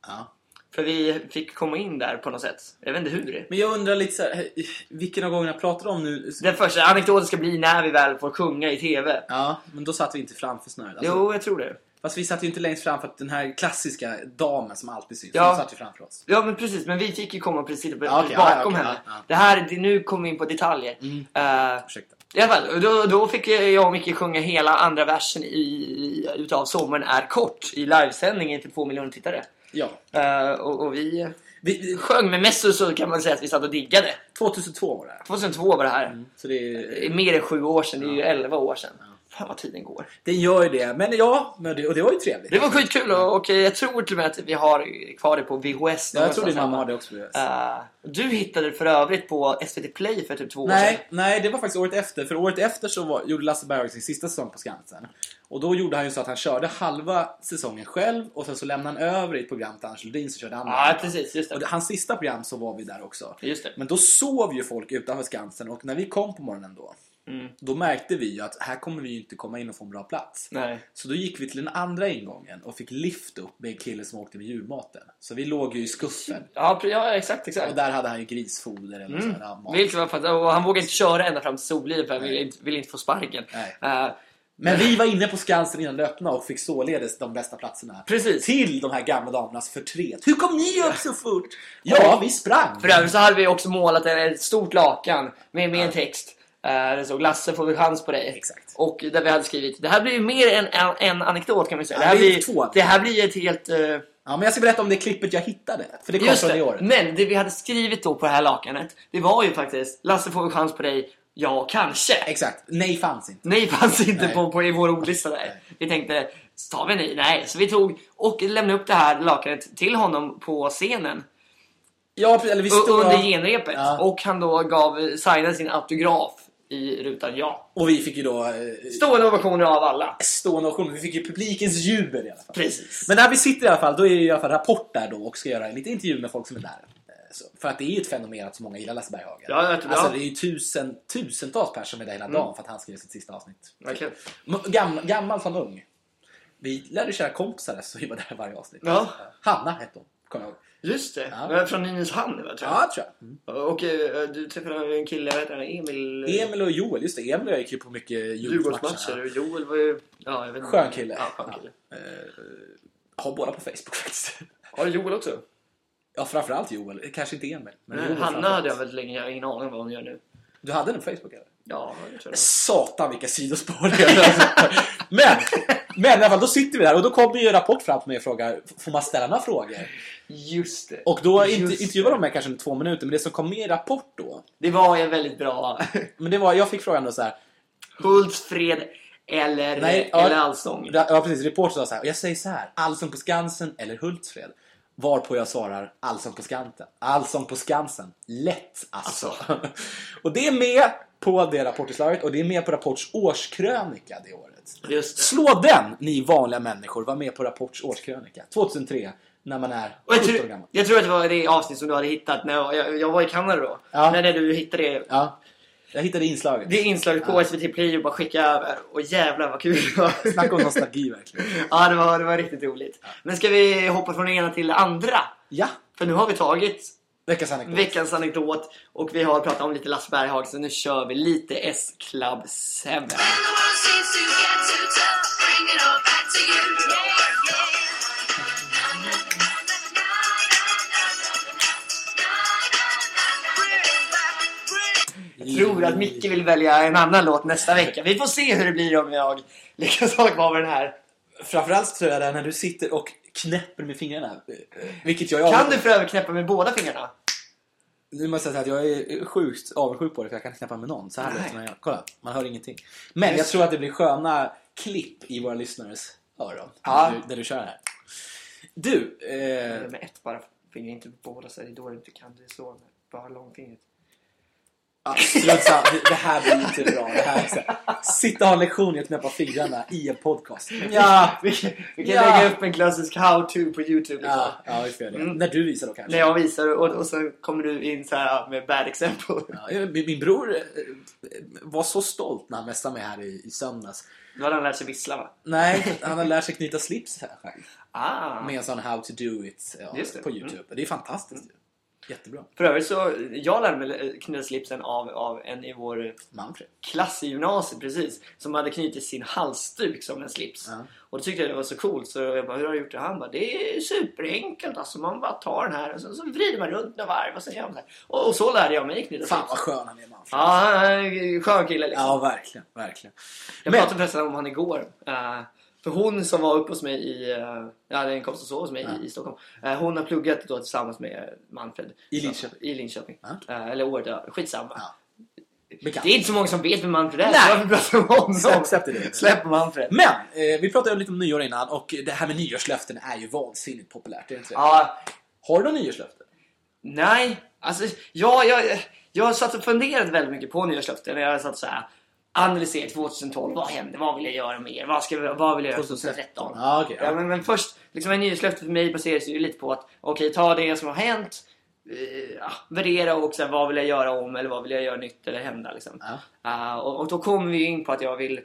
A: ja.
B: För vi fick komma in där på något sätt. Jag vet inte hur.
A: Men jag undrar lite så här, vilken av gångerna pratar om nu?
B: Den första anekdoten ska bli när vi väl får sjunga i TV.
A: Ja, men då satt vi inte framför snöret. Alltså,
B: Jo, jag tror det.
A: Fast vi satt ju inte längst fram för att den här klassiska damen som alltid syns,
B: Ja.
A: hon satt ju framför oss.
B: Ja, men precis. Men vi fick ju komma precis
A: Ja, okej,
B: bakom
A: ja, okej,
B: henne.
A: ja, ja.
B: Det här, det, nu kommer vi in på detaljer. Eh,
A: Ursäkta.
B: I alla fall, då, då fick jag och Micke sjunga hela andra versen i, utav Sommaren är kort i livesändningen till två miljoner tittare.
A: Ja.
B: Eh, och, och vi
A: Vi,
B: sjöng, men mest så, kan man säga att vi satt och diggade.
A: 2002 var det här.
B: 2002 var det här.
A: Så det,
B: Det är mer än sju år sedan, det är ju 11 år sedan. Fan vad tiden går.
A: det gör ju det. Men ja, men det, och det var ju trevligt.
B: Det var skitkul och, och jag tror till och med att vi har kvar det på VHS.
A: Ja, jag tror din mamma har det också. Yes.
B: Eh, du hittade det för övrigt på SVT Play för typ två år sedan.
A: Nej, nej, det var faktiskt året efter. För året efter så var, gjorde Lasse Berghagen sin sista säsong på Skansen. Och då gjorde han ju så att han körde halva säsongen själv och sen så lämnade han över i ett program till Anders Lundin som körde andra.
B: Ja, precis. Just
A: Och
B: det.
A: det, hans sista program så var vi där också.
B: Just det.
A: Men då sov ju folk utanför Skansen och när vi kom på morgonen då,
B: Mm.
A: då märkte vi ju att här kommer vi ju inte komma in och få en bra plats.
B: Nej.
A: Så då gick vi till den andra ingången och fick lift upp med en kille som åkte med julmaten. Så vi låg ju i skuffen.
B: Ja, ja exakt,
A: Och
B: exakt.
A: där hade han ju grisfoder eller
B: Mm.
A: sån här mat.
B: Vilket var fantastiskt. Och han vågade inte köra ända fram till Solliv för han ville inte, ville inte få sparken. Eh,
A: Men vi var inne på Skansen innan det öppnade och fick således de bästa platserna.
B: Precis.
A: Till de här gamla damernas förtret. Hur kom ni upp så fort? Ja, vi sprang.
B: För övrigt så hade vi också målat en- ett stort lakan med, med en text. Eh, det stod Lasse får vi chans på dig.
A: Exakt.
B: Och där vi hade skrivit, det här blir ju mer än en, en anekdot kan vi säga.
A: Ja,
B: det, här
A: det är
B: blir,
A: två.
B: det här blir ett helt... eh,
A: Ja, men jag ska berätta om det klippet jag hittade. För det kom
B: Just
A: från i
B: det,
A: år.
B: men det vi hade skrivit då på det här lakanet, det var ju faktiskt Lasse får vi chans på dig, ja kanske.
A: Exakt. Nej, fanns inte.
B: Nej fanns inte
A: Nej.
B: på, på i vår ordlista där. Vi tänkte, tar vi nej? Nej. Så vi tog och lämnade upp det här lakanet till honom på scenen
A: Ja, eller vi stod...
B: under genrepet.
A: Ja.
B: Och han då gav, signade sin autograf i rutan ja.
A: Och vi fick ju då eh,
B: Stående ovationer av alla.
A: stående ovation. Vi fick ju publikens jubel i alla fall.
B: Precis.
A: Men när vi sitter i alla fall, då är det i alla fall Rapport där då och ska göra en liten intervju med folk som är där. Eh, Så, för att det är ju ett fenomen att så många gillar Lasse Berghagen.
B: Ja, jag tror-
A: alltså,
B: ja. Mm.
A: det är ju tusen, tusentals personer som är där hela dagen för att han skriver sitt sista avsnitt.
B: Verkligen.
A: M- Gammal, gammal som ung. Vi lärde känna kompisar så vi var där varje avsnitt.
B: Ja.
A: Hanna hette hon, kommer jag ihåg.
B: Just det.
A: Ja.
B: Från Nynäshamn va, tror jag.
A: Ja, tror jag. Mm.
B: Och eh, du träffade en kille, vad heter han? Emil?
A: Emil och Joel, just det. Emil och jag gick ju på mycket Djurgårdsmatcher.
B: Och Joel var ju... Ja, jag vet inte.
A: Skön kille.
B: Ja, skön kille.
A: Ja. Eh, har båda på Facebook faktiskt.
B: Har du Joel också?
A: Ja, framförallt Joel. Kanske inte Emil. Men
B: Nej,
A: Joel
B: Hanna hade jag väldigt länge, jag har ingen aning om vad hon gör nu.
A: Du hade den på Facebook eller?
B: Ja, jag tror det.
A: Satan vilka sidospår det är. Alltså. men, men i alla fall, då sitter vi där och då kommer ju en rapport fram till mig och frågar Får man ställa några frågor?
B: Just det.
A: Och då inte, intervjuade de mig kanske två minuter men det som kom med i rapport då
B: Det var ju en väldigt bra
A: Men det var, jag fick frågan då så här.
B: Hultsfred eller,
A: Nej, ja.
B: eller Allsång.
A: Ja precis, reportern sa så här. Och jag säger så här. Allsång på Skansen eller Hultsfred? Varpå jag svarar Allsång på Skansen. Allsång på Skansen. Lätt alltså. och det är med på det rapportinslaget och det är med på Rapports årskrönika det året.
B: Just det.
A: Slå den, ni vanliga människor. Var med på Rapports årskrönika. 2003, när man är
B: Och jag,
A: 17 år gammal.
B: jag tror att det var det avsnitt som du hade hittat när jag, jag, jag var i Kanada då.
A: Ja.
B: När du hittade det,
A: Ja, jag hittade inslaget.
B: det inslaget på
A: Ja.
B: SVT Play och bara skickade över. Och jävlar vad kul det var.
A: Snacka om nostalgi verkligen.
B: ja, det var, det var riktigt roligt. Men ska vi hoppa från det ena till det andra?
A: Ja,
B: För nu har vi tagit
A: Veckans anekdot.
B: Veckans anekdot. Och vi har pratat om lite Lasse Berghag så nu kör vi lite S-Club 7. Jag tror att Micke vill välja en annan låt nästa vecka. Vi får se hur det blir om jag lyckas hålla kvar med den här.
A: Framförallt tror jag det när du sitter och knäpper med fingrarna. Vilket jag är
B: Kan du för övrigt knäppa med båda fingrarna?
A: Nu måste jag säga att jag är sjukt avundsjuk på det för jag kan knäppa med någon. Så här låter man. Kolla, man hör ingenting. Men jag tror att det blir sköna klipp i våra lyssnares öron.
B: Ja.
A: När, du, när du kör det här. Du, eh,
B: Med ett bara finger, inte båda så är det då du inte kan. Det är så. Bara långfingret.
A: Ja, strunt samma. det, här blir inte bra. Det här är så här, sitta och ha en lektion i att knäppa fingrarna i en podcast.
B: Ja, vi, kan- vi kan
A: Ja.
B: lägga upp en klassisk how-to på Youtube. Liksom.
A: Ja, ja vi får göra det.
B: Mm.
A: När du visar då kanske.
B: När jag visar och, och så kommer du in så här med bad example.
A: Ja, min, min bror eh, var så stolt när han messade mig här i, i söndags.
B: Nu har han lärt sig vissla va?
A: Nej, han har lärt sig knyta slips här själv.
B: Ah.
A: Med en sån how to do it ja,
B: det. Mm.
A: på Youtube. Det är fantastiskt. ju. Jättebra.
B: För övrigt så, jag lärde mig knyta slipsen av, av en i vår
A: Manfred.
B: klass i gymnasiet precis. Som hade knutit sin halsduk som en slips.
A: Ja.
B: Och då tyckte jag det var så coolt så jag bara, hur har du gjort det? Han bara, det är superenkelt alltså. Man bara tar den här och så, så vrider man runt några varv och så gör man så här. Och, och så lärde jag mig knyta
A: Fan vad skön han är Manfred.
B: Ja, skön kille liksom.
A: Ja, verkligen. verkligen.
B: Jag
A: Men-
B: pratade förresten om han igår. Eh, för hon som var uppe hos mig i... Uh, jag hade en kompis som sov hos mig i, i Stockholm. Eh, hon har pluggat då tillsammans med Manfred.
A: I Linköping?
B: I Linköping. Eh, eller året över. Skitsamma.
A: Ja. Bekant.
B: Det är inte så många som vet vem Manfred är. Varför pratar vi om honom?
A: Släpp- det.
B: Släpp Manfred.
A: Men, eh, vi pratade lite om nyår innan och det här med nyårslöften är ju vansinnigt populärt. Är inte det?
B: Ja,
A: Har du några nyårslöften?
B: nej. Alltså, ja, jag, jag har satt och funderat väldigt mycket på nyårslöften. Jag satt så här. Analyserat 2012. Vad hände? Vad vill jag göra mer? Vad, ska, vi- vad vill jag göra 2013?
A: Ja, okej.
B: Ja,
A: ja.
B: men, men först, liksom en nyårslöfte för mig baseras ju lite på att okej, ta det som har hänt, ja, värdera och sen vad vill jag göra om eller vad vill jag göra nytt eller hända liksom. Ah, och, och då kommer vi in på att jag vill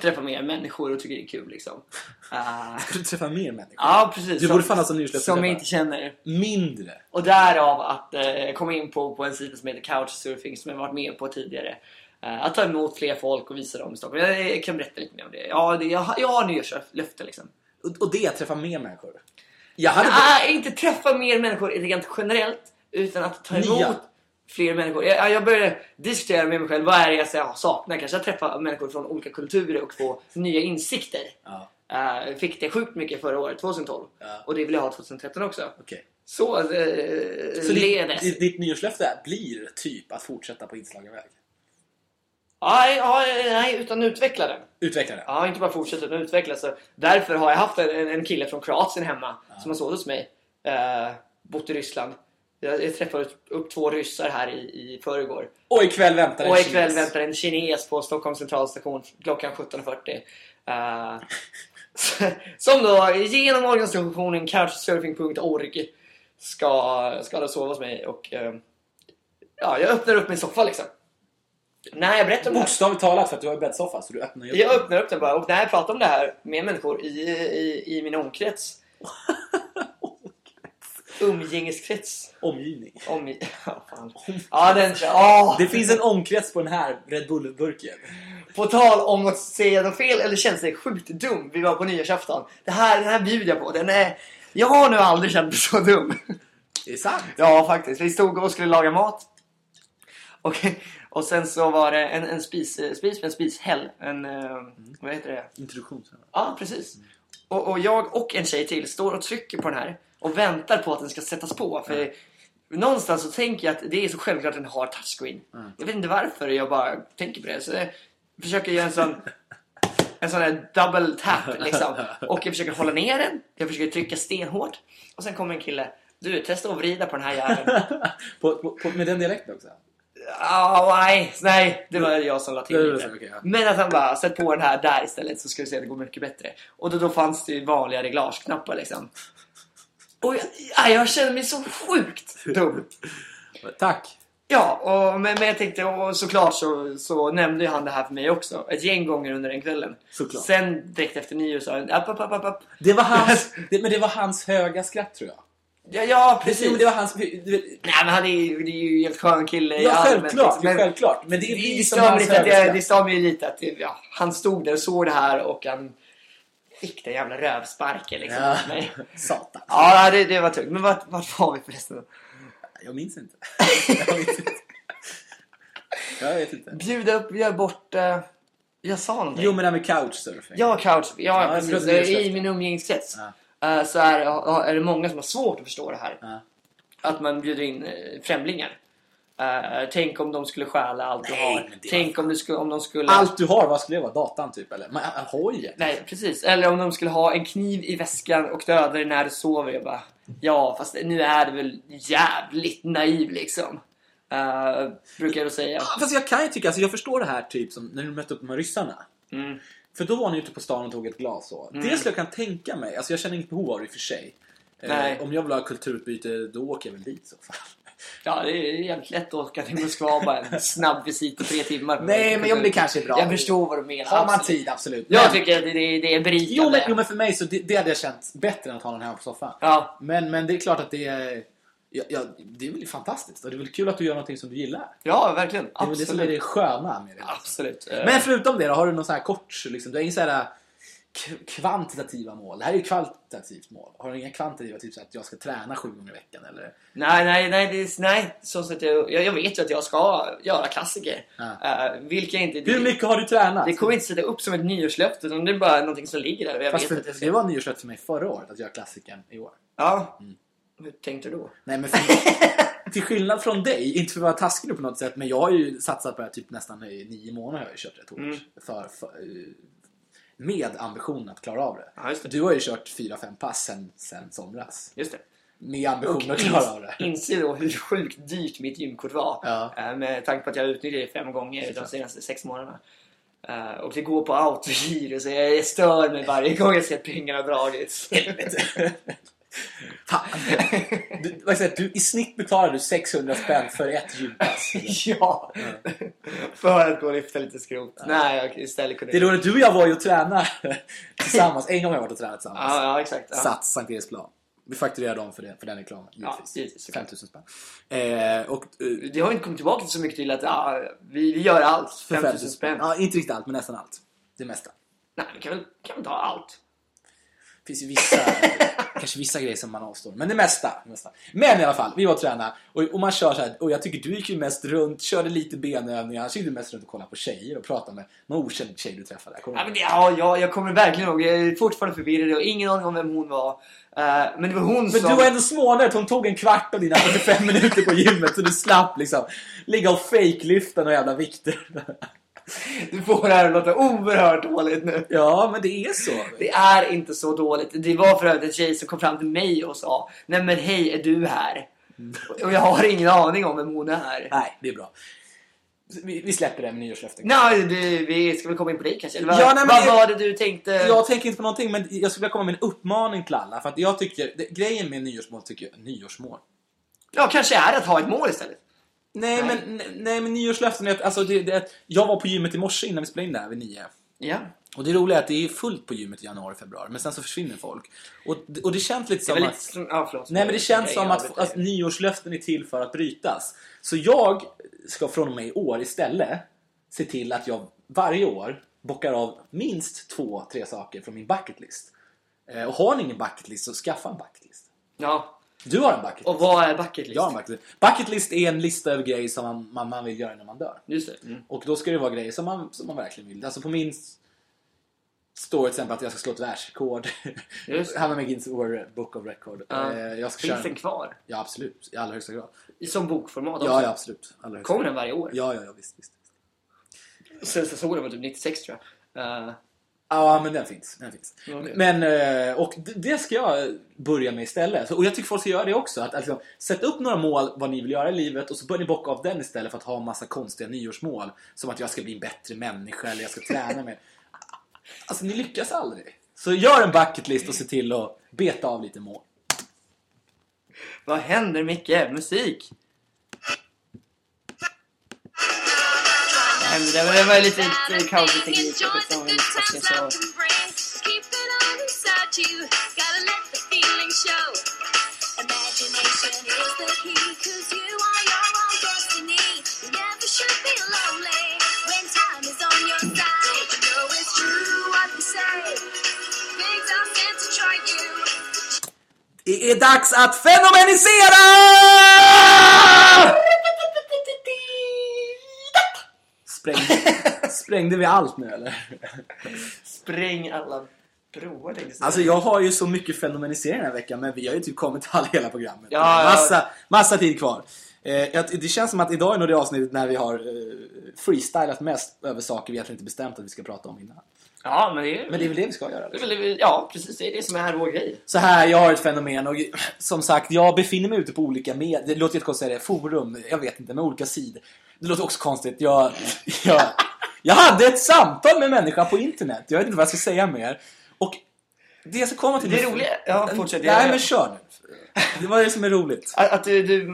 B: träffa mer människor och tycker det är kul liksom. Ah,
A: Ska du träffa mer människor?
B: ja, precis.
A: Du
B: Som-
A: borde fan som nyårslöfte
B: Som jag inte känner.
A: Mindre.
B: Och därav att eh, komma in på, på en sida som heter Couchsurfing som jag varit med på tidigare. Eh, att ta emot fler folk och visa dem i Stockholm. Jag, kan berätta lite mer om det. Ja, det, jag, har- jag har nyårslöfte liksom.
A: Och, och det, att träffa mer människor. Jag hade...
B: Nej, inte träffa mer människor rent generellt. Utan att ta emot
A: Nya.
B: fler människor. Jag, jag började diskutera med mig själv. Vad är det jag saknar? Kanske att träffa människor från olika kulturer och få nya insikter.
A: Ja,
B: Uh, fick det sjukt mycket förra året, 2012.
A: Ja.
B: Och det vill jag ha 2013 också.
A: okej.
B: Så, uh,
A: Så
B: ledes.
A: ditt, ditt nyårslöfte blir typ att fortsätta på inslagen väg?
B: Nej, ja, nej, utan utveckla den.
A: Utveckla det.
B: Ja, inte bara fortsätta utan utveckla. Så därför har jag haft en, en kille från Kroatien hemma som har sovit hos mig. Uh, bott i Ryssland. Jag, jag träffade upp två ryssar här i, i förrgår.
A: Och ikväll väntar en
B: Och ikväll
A: kines.
B: väntar en kines på Stockholms centralstation klockan 17.40. Uh, som då genom organisationen couchsurfing.org ska, ska då sova hos mig och eh, ja, jag öppnar upp min soffa liksom. När jag berättar om
A: Bokstavligt talat för att du har bäddsoffa så du öppnar ju upp
B: jag öppnar upp den bara och när jag pratar om det här med människor i, i, i min omkrets umgängeskrets
A: Omgivning.
B: om, ja, fan. ja, den, ja,
A: Det finns en omkrets på den här Red Bull-burken.
B: På tal om att säga något fel eller känna sig sjukt dum. Vi var på nyårsafton. Det här, den här bjuder jag på. Den är, jag har nu aldrig känt mig så dum.
A: Det är sant.
B: Ja, faktiskt. Vi stod och skulle laga mat. Och, och sen så var det en, en spis, spis med en spishäll. En, eh, vad heter det?
A: Introduktion.
B: Ja, precis. Och, och jag och en tjej till står och trycker på den här och väntar på att den ska sättas på. För någonstans så tänker jag att det är så självklart att den har touchscreen. Jag vet inte varför jag bara tänker på det. Så jag försöker göra en sån en sån här double tap liksom. Och jag försöker hålla ner den. Jag försöker trycka stenhårt. Och sen kommer en kille. Du, testa att vrida på den här jäveln.
A: på, på, på, med den dialekten också?
B: Ah, nej, nej, det var jag som la till
A: Det ja.
B: Men att han bara, sätt på den här där istället så ska du se att det går mycket bättre. Och då, då fanns det ju vanliga reglageknappar liksom. Och jag, ja, jag känner mig så sjukt dum.
A: Tack.
B: Ja, och, men, men jag tänkte, och såklart så, så nämnde ju han det här för mig också. Ett gäng gånger under den kvällen.
A: Såklart.
B: Sen direkt efter nyår sa han, app, app, app, app.
A: Det var hans, det, men det var hans höga skratt tror jag.
B: Ja, ja
A: Precis. Men det var hans...
B: Nej men han är ju, det är ju helt skön kille.
A: ja, självklart.
B: liksom. Men-
A: självklart. Men det är
B: Det
A: liksom hans
B: lite att
A: skratt.
B: det stör mig lite att ja, han stod där och såg det här och han fick den jävla rövsparken liksom.
A: Ja.
B: mig.
A: Satan.
B: Ja, det, det var tungt. Men vart, vart var vi förresten?
A: Jag minns inte. jag vet inte. Jag vet inte.
B: Bjuda upp, gör bort... Uh, jag sa någonting.
A: Jo men det här med couchsurfing.
B: Ja, couch. Ja,
A: Ja,
B: precis. I
A: det.
B: min umgängeskrets
A: Ja.
B: Eh, så är, är det många som har svårt att förstå det här.
A: Ja.
B: Att man bjuder in eh, främlingar. Eh, tänk om de skulle stjäla allt
A: Nej,
B: du har. Tänk om, du skulle, om de skulle...
A: Allt du har, vad skulle det vara? Datan typ eller? Man, hojen?
B: Nej, precis. Eller om de skulle ha en kniv i väskan och döda dig när du sover. Jag bara, ja, fast nu är det väl jävligt naiv liksom. Uh, brukar jag då säga.
A: Ja, fast jag kan ju tycka, alltså jag förstår det här typ som när du mötte upp de här ryssarna.
B: Mm.
A: För då var ni ute på stan och tog ett glas så. Det skulle jag kunna tänka mig. Alltså jag känner inget behov av det i och för sig. Eh, om jag vill ha kulturutbyte, då åker jag väl dit i så fall.
B: Ja, det är jävligt lätt att åka till Moskva bara en snabb visit på tre timmar.
A: Nej, men jo, det kanske är bra.
B: Jag förstår vad du menar.
A: Har man
B: absolut.
A: tid, absolut.
B: Jag
A: Men-
B: tycker att det, det, det är berikande.
A: Jo men, jo, men för mig så det, det hade jag känt bättre än att ha någon hemma på soffan.
B: Ja,
A: Men, men det är klart att det är... Ja, ja, det är väl fantastiskt. Och det är väl kul att du gör någonting som du gillar.
B: ja, verkligen.
A: Det är väl det som är det sköna med det.
B: Absolut.
A: Men förutom det då, har du någon sån här kort, liksom, du har inga så här k- kvantitativa mål. Det här är ju kvalitativt mål. Har du inga kvantitativa, typ så att jag ska träna sju gånger i veckan eller?
B: Nej, nej, nej, det är, nej. Så att jag, jag, vet ju att jag ska göra klassiker.
A: Ja.
B: Uh, vilka inte...
A: Hur mycket har du tränat?
B: Det kommer inte sätta upp som ett nyårslöfte, utan det är bara någonting som ligger där.
A: Fast för,
B: ska...
A: det var nyårslöfte för mig förra året att göra klassikern i år.
B: Ja.
A: Mm.
B: Hur tänkte du då?
A: Nej men för, till skillnad från dig, inte för att vara taskig nu på något sätt, men jag har ju satsat på det här typ nästan i nio månader har jag kört rätt hårt.
B: Mm.
A: För, för, med ambitionen att klara av det.
B: Ja, det.
A: Du har ju kört fyra fem pass sen, sen somras.
B: Just det.
A: Med ambitionen att klara av det.
B: inse då hur sjukt dyrt mitt gymkort var.
A: Ja.
B: Eh, Med tanke på att jag har utnyttjat det fem gånger de senaste sex månaderna. Eh, Och det går på autogiro så jag jag stör mig varje gång jag ser att pengarna har dragits.
A: Fan. Du, vad säger, du, I snitt betalar du 600 spänn för ett gympass.
B: ja! För att gå och lyfta lite skrot. Nej, jag istället kunde...
A: Det är roligt, du och jag var ju och tränade tillsammans. En gång har jag varit och tränat tillsammans.
B: Ja, ja exakt. Ja.
A: Sats Sankt Eriksplan. Vi fakturerar dem för, det, för den reklamen,
B: Ja,
A: givetvis.
B: givetvis, såklart.
A: 5000 spänn. Eh, och, eh,
B: Det har inte kommit tillbaka så mycket till att ja, vi, vi gör allt.
A: för
B: 5000 spänn.
A: Ja, inte riktigt allt, men nästan allt. Det mesta.
B: Nej, vi kan väl, kan väl ta allt.
A: Det finns ju vissa, kanske vissa grejer som man avstår. Men det mesta. Det mesta. Men i alla fall, vi var och tränade. Och, och man kör så här. Och jag tycker du gick ju mest runt, körde lite benövningar. Han gick du mest runt och kollade på tjejer och pratade med någon okänd tjej du träffade. Kommer
B: Ja, men det, ja, ja, jag kommer verkligen ihåg. Jag är fortfarande förvirrad. Jag har ingen aning om vem hon var. Eh, men det var hon
A: Men
B: som...
A: du var ändå smånöjd. Hon tog en kvart av dina 45 minuter på gymmet. Så du slapp liksom ligga och fake-lyfta några jävla vikter.
B: Du får det här att låta oerhört dåligt nu.
A: Ja, men det är så.
B: Det är inte så dåligt. Det var för övrigt en tjej som kom fram till mig och sa Nej men hej, är du här? Och jag har ingen aning om vem hon är.
A: Nej, det är bra. Vi, vi släpper det med nyårslöften.
B: Nej, du, vi ska väl komma in på det kanske? Eller vad,
A: Ja, nej, men
B: vad var det du tänkte?
A: Jag tänker inte på någonting, men jag skulle vilja komma med en uppmaning till alla. För att jag tycker, det, grejen med nyårsmål tycker jag, nyårsmål?
B: Ja, kanske är att ha ett mål istället.
A: Nej,
B: Nej.
A: men, nej, nej, men nyårslöften är att, alltså det, det, jag var på gymmet i morse innan vi spelade in det här vid nio.
B: Ja.
A: Och det roliga är att det är fullt på gymmet i januari, februari, men sen så försvinner folk. Och, och det känns lite som att...
B: lite. Ja, förlåt.
A: Nej men det känns som att,
B: övertygad.
A: att nyårslöften är till för att brytas. Så jag ska från och med i år istället se till att jag varje år bockar av minst två, tre saker från min bucketlist. Eh, och har ni ingen bucketlist så skaffa en bucketlist.
B: Ja.
A: Du har en bucketlist.
B: Och vad är bucket list?
A: Jag har en bucketlist. Bucketlist är en lista över grejer som man, man, man vill göra när man dör.
B: Just det. Mm.
A: Och då ska det vara grejer som man, som man verkligen vill. Alltså på min står till exempel att jag ska slå ett världsrekord. Hamna med Guinness World Book of Record. Eh, jag ska
B: Finns
A: köra...
B: den kvar?
A: Ja absolut, i allra högsta grad.
B: Som bokformat också?
A: Ja, ja absolut.
B: Kommer den varje år?
A: Ja, ja, ja visst. visst.
B: Sensationen var typ 96 tror jag. Eh,
A: Ja, men den finns. Den finns.
B: Okej.
A: Men, eh, och det- ska jag börja med istället. Och jag tycker folk ska göra det också. Att, alltså, sätt upp några mål vad ni vill göra i livet och så börjar ni bocka av den istället för att ha en massa konstiga nyårsmål. Som att jag ska bli en bättre människa eller jag ska träna mer. Alltså, ni lyckas aldrig. Så gör en bucketlist och se till att beta av lite mål.
B: vad händer Micke? Musik? Vad händer där? Men det var lite lite kaosig teknik. Jag vet inte om vi måste så.
C: All inside you. Gotta the feeling show. Imagination is the key, cause you are your own destiny. You never should be lonely when time is on your side. You know it's true what they say. Things are meant to try you.
A: Det är dags att fenomenisera! Sprängde, vi allt nu eller?
B: Spräng alla broar tänkte jag.
A: Alltså jag har ju så mycket fenomenisering den här veckan men vi har ju typ kommit till all- hela programmet.
B: Ja, ja.
A: massa, massa tid kvar. Eh, det känns som att idag är nog det avsnittet när vi har eh, freestylat mest över saker vi egentligen inte bestämt att vi ska prata om innan.
B: Ja, men det är,
A: Men det är väl det vi ska göra?
B: det
A: Liksom.
B: väl, ja, precis. Det är det som är vår grej.
A: Så här, jag har ett fenomen och som sagt, jag befinner mig ute på olika medier. Det låter jättekonstigt att säga det, forum, jag vet inte, med olika sidor. Det låter också konstigt. Jag, jag, jag hade ett samtal med människa på internet. Jag vet inte vad jag ska säga mer. Och det jag ska komma till...
B: Det är roligt. Ja, fortsätt.
A: Nej, men kör nu. Det var det som är roligt.
B: Att, att du, du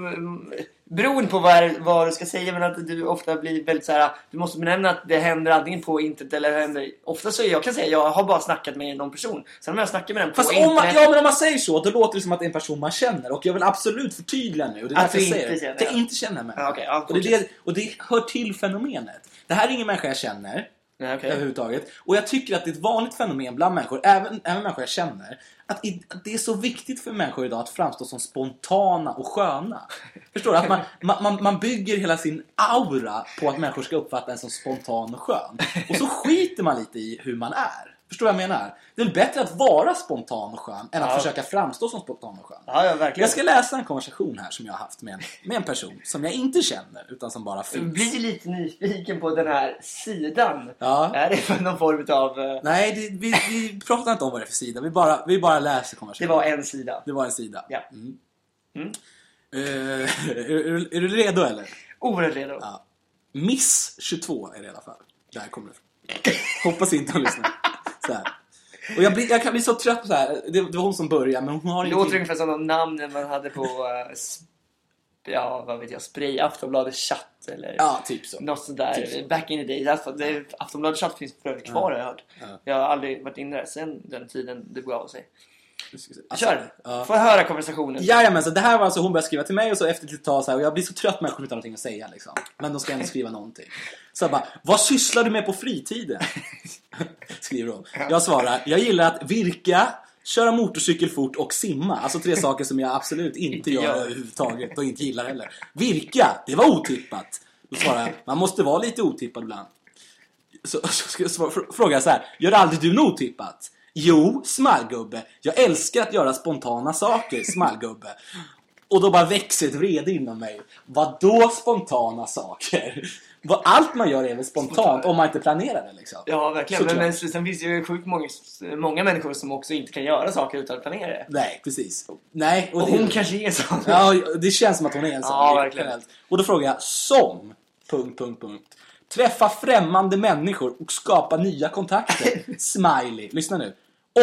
B: beroende på vad, vad du ska säga, men att du ofta blir väldigt så här. Du måste benämna att det händer antingen på internet eller händer... Ofta så jag kan säga jag har bara snackat med någon person. Sen om jag snackar med den på
A: Fast om
B: internet...
A: man, ja, men om man säger så, då låter det som att det är en person man känner. Och jag vill absolut förtydliga nu. och Det är
B: Att du
A: jag säger
B: inte
A: det.
B: känner,
A: Att jag
B: ja.
A: inte känner mig.
B: Ja, okej, ja,
A: och, det, och det hör till fenomenet. Det här är ingen människa jag känner.
B: Nej, okej.
A: överhuvudtaget. Och jag tycker att det är ett vanligt fenomen bland människor, även, även människor jag känner, att, i, att det är så viktigt för människor idag att framstå som spontana och sköna. Förstår du? Att man, man, man, man bygger hela sin aura på att människor ska uppfatta en som spontan och skön. Och så skiter man lite i hur man är. Förstår du vad jag menar? Det är väl bättre att vara spontan och skön än att
B: Ja.
A: försöka framstå som spontan och skön.
B: Ja, ja, verkligen.
A: Jag ska läsa en konversation här som jag har haft med en, med en person som jag inte känner utan som bara finns.
B: blir lite nyfiken på den här sidan.
A: Ja.
B: Är det för någon form av... eh,
A: Nej, det, vi, vi pratar inte om vad det är för sida. Vi bara, vi bara läser
B: Det
A: konversationen.
B: var en sida.
A: Det var en sida.
B: Ja.
A: Mm.
B: Mm.
A: Eh, är, är, är du redo eller?
B: Oerhört redo.
A: Ja. Miss 22 är det i alla fall. Där kommer det. Hoppas inte hon lyssnar. Här. Och jag, blir, jag kan bli så trött på så här. Det, det var hon som började, men hon har ingenting.
B: låter ungefär som de namnen man hade på... eh, ja, vad vet jag. Spray, Aftonbladet chatt eller...
A: Ja, typ så.
B: Något sånt där.
A: Typ så.
B: Back in the days. Alltså, det, Aftonbladet chatt finns för övrigt kvar har jag hört.
A: Ja.
B: Jag har aldrig varit inne där sen den tiden det begav sig.
A: Alltså,
B: Kör!
A: Ja.
B: Får jag höra konversationen?
A: Jajamän, så det här var alltså hon började skriva till mig och så efter ett tag så här, och jag blir så trött med människor utan någonting att säga liksom. Men de ska ändå skriva någonting. Så jag bara, vad sysslar du med på fritiden? Skriver hon. Jag svarar, jag gillar att virka, köra motorcykel fort och simma. Alltså tre saker som jag absolut inte
B: Inte
A: gör överhuvudtaget och inte gillar heller. Virka, det var otippat. Då svarar jag, man måste vara lite otippad ibland. Så, så ska jag svara, fr- fråga så här, gör aldrig du något otippat? Jo, smallgubbe. Jag älskar att göra spontana saker, smallgubbe. Och då bara växer ett vrede inom mig. Vad då spontana saker? Allt man gör är väl spontant om man inte planerar det liksom.
B: Ja, verkligen. Men, men sen finns det ju sjukt många, många människor som också inte kan göra saker utan att planera det.
A: Nej, precis. Nej,
B: Och
A: det-
B: hon kanske är så.
A: Ja, det känns som att hon är en sån.
B: Ja, verkligen.
A: Och då frågar jag, som... Punkt, punkt, punkt. Träffa främmande människor och skapa nya kontakter. Smiley. Lyssna nu.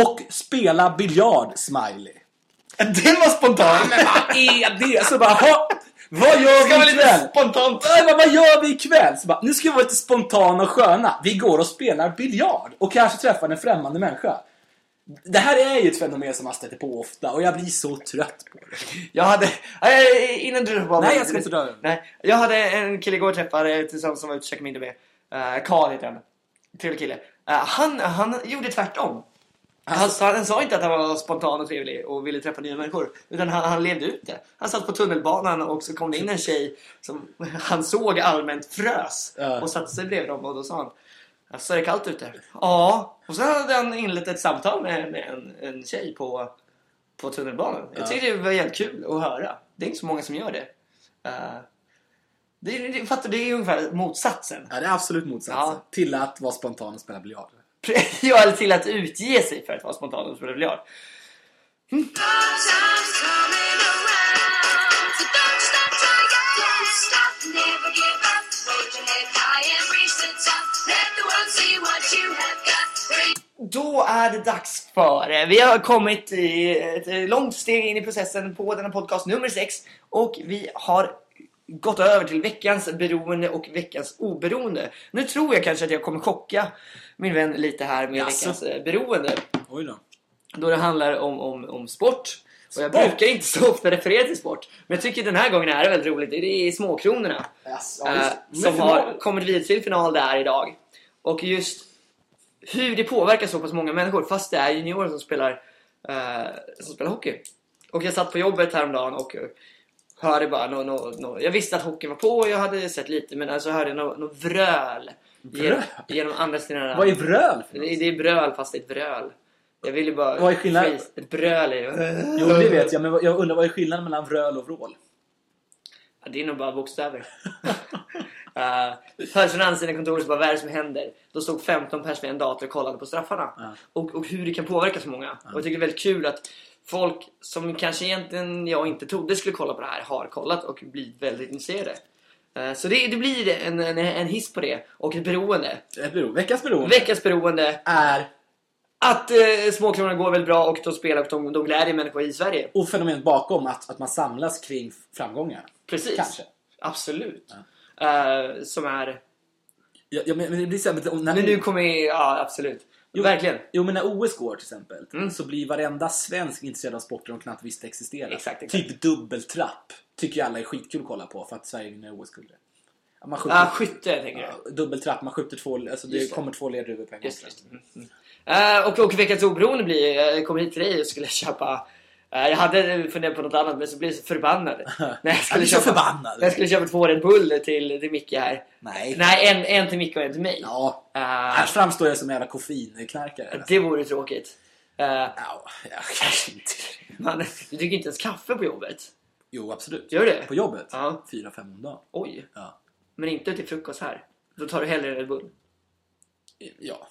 A: Och spela biljard. Smiley.
B: Den var spontan!
A: Men vad är det? Så bara, ha, vad gör
B: Ska
A: vi
B: lite
A: ikväll?
B: spontant.
A: Ja, men vad gör vi ikväll? Så bara, nu ska vi vara lite spontana och sköna. Vi går och spelar biljard. Och kanske träffar en främmande människa. Det här är ju ett fenomen som man stöter på ofta och jag blir så trött på det.
B: Jag hade... Nej, innan du på
A: Nej, jag ska inte dra.
B: Nej, jag hade en kille igår träffade tillsammans som var ute och käkade middag med. Uh, Karl heter han. Trevlig kille. Eh, han, han gjorde tvärtom. Han, sa- han sa inte att han var spontan och trevlig och ville träffa nya människor. Utan han, han levde ut det. Han satt på tunnelbanan och så kom det in en tjej som han såg allmänt frös.
A: Ja.
B: Och satte sig bredvid dem och då sa han Alltså är det kallt ute? Ja. Och så hade han inlett ett samtal med, med en, en tjej på, på tunnelbanan. Jag
A: Ja.
B: tyckte det var jävligt kul att höra. Det är inte så många som gör det. Eh, det, är- det, fattar, det är ungefär motsatsen.
A: Ja, det är absolut motsatsen.
B: Ja.
A: Till att vara spontan och spela biljard.
B: Ja, eller till att utge sig för att vara spontan och spela biljard.
C: Time's
B: Då är det dags för... eh, Vi har kommit i ett eh, långt steg in i processen på denna podcast nummer 6. Och vi har gått över till veckans beroende och veckans oberoende. Nu tror jag kanske att jag kommer chocka min vän lite här med
A: Jaså?
B: veckans eh, beroende.
A: Oj då.
B: Då det handlar om, om, om sport. Och jag brukar inte så ofta referera till sport. Men jag tycker den här gången är det väldigt roligt. Det är småkronorna.
A: Yes,
B: eh, som har kommit vidare till final där idag. Och just hur det påverkar så pass många människor. Fast det är juniorer som spelar, eh, som spelar hockey. Och jag satt på jobbet häromdagen och hörde bara nå nå nå Jag visste att hockeyn var på och jag hade sett lite. Men alltså hörde något nå vröl. Genom, genom andra sidan.
A: Vad är vröl
B: det, det är bröl fast det är ett vröl. Jag ville bara...
A: Vad är skillnaden?
B: Ett bröl är det.
A: Jo, det vet jag. Men jag undrar vad är skillnaden mellan vröl och vrål?
B: Ja, det är nog bara bokstäver. uh, Födelsedagen sina kontor så bara, vad är det som händer? Då stod 15 personer vid en dator och kollade på straffarna.
A: Ja.
B: Och, och hur det kan påverka så många. Och jag tycker det är väldigt kul att folk som kanske egentligen jag inte trodde skulle kolla på det här har kollat och blivit väldigt intresserade. Eh, så det, det blir en, en, en hiss på det. Och ett beroende.
A: Ett beroende. Veckans beroende
B: Veckans beroende.
A: är...
B: Att eh, småkronorna går väldigt bra och de spelar och de, de glädjer människor i Sverige.
A: Och fenomenet bakom att, att man samlas kring framgångar.
B: Precis.
A: Kanske.
B: Absolut. Eh, som är...
A: Ja, ja, men, det blir så här, när
B: Men nu kommer... Ja, absolut.
A: Jo.
B: Verkligen.
A: Jo men när OS går till exempel
B: Mm.
A: så blir varenda svensk intresserad av sporter de knappt visste existerade.
B: Exakt, exakt.
A: Typ dubbeltrapp. Tycker ju alla är skitkul att kolla på för att Sverige vinner OS-guld. Ja, man skjuter,
B: Ja, skytte tänker jag.
A: ja, dubbeltrapp, man skjuter två, alltså det
B: det.
A: kommer två ledruvor på en gång.
B: Eh, och, och veckans oberoende blir, jag kom hit till dig och skulle köpa eh, jag hade funderat på något annat men så blev jag så förbannad. När jag
A: Jag blir så förbannad.
B: när jag skulle köpa två Red Bull till, till Micke här.
A: Nej.
B: Nej, en, en till Micke och en till mig.
A: Ja.
B: Eh,
A: Här framstår jag som en jävla koffeinknarkare.
B: det vore tråkigt. Uh,
A: Ja, ja, kanske inte.
B: man, du dricker inte ens kaffe på jobbet.
A: Jo, absolut.
B: Gör det?
A: På jobbet?
B: Ja.
A: Fyra, fem om dagen.
B: Oj.
A: Ja.
B: Men inte till frukost här. Då tar du hellre Red Bull.
A: Ja.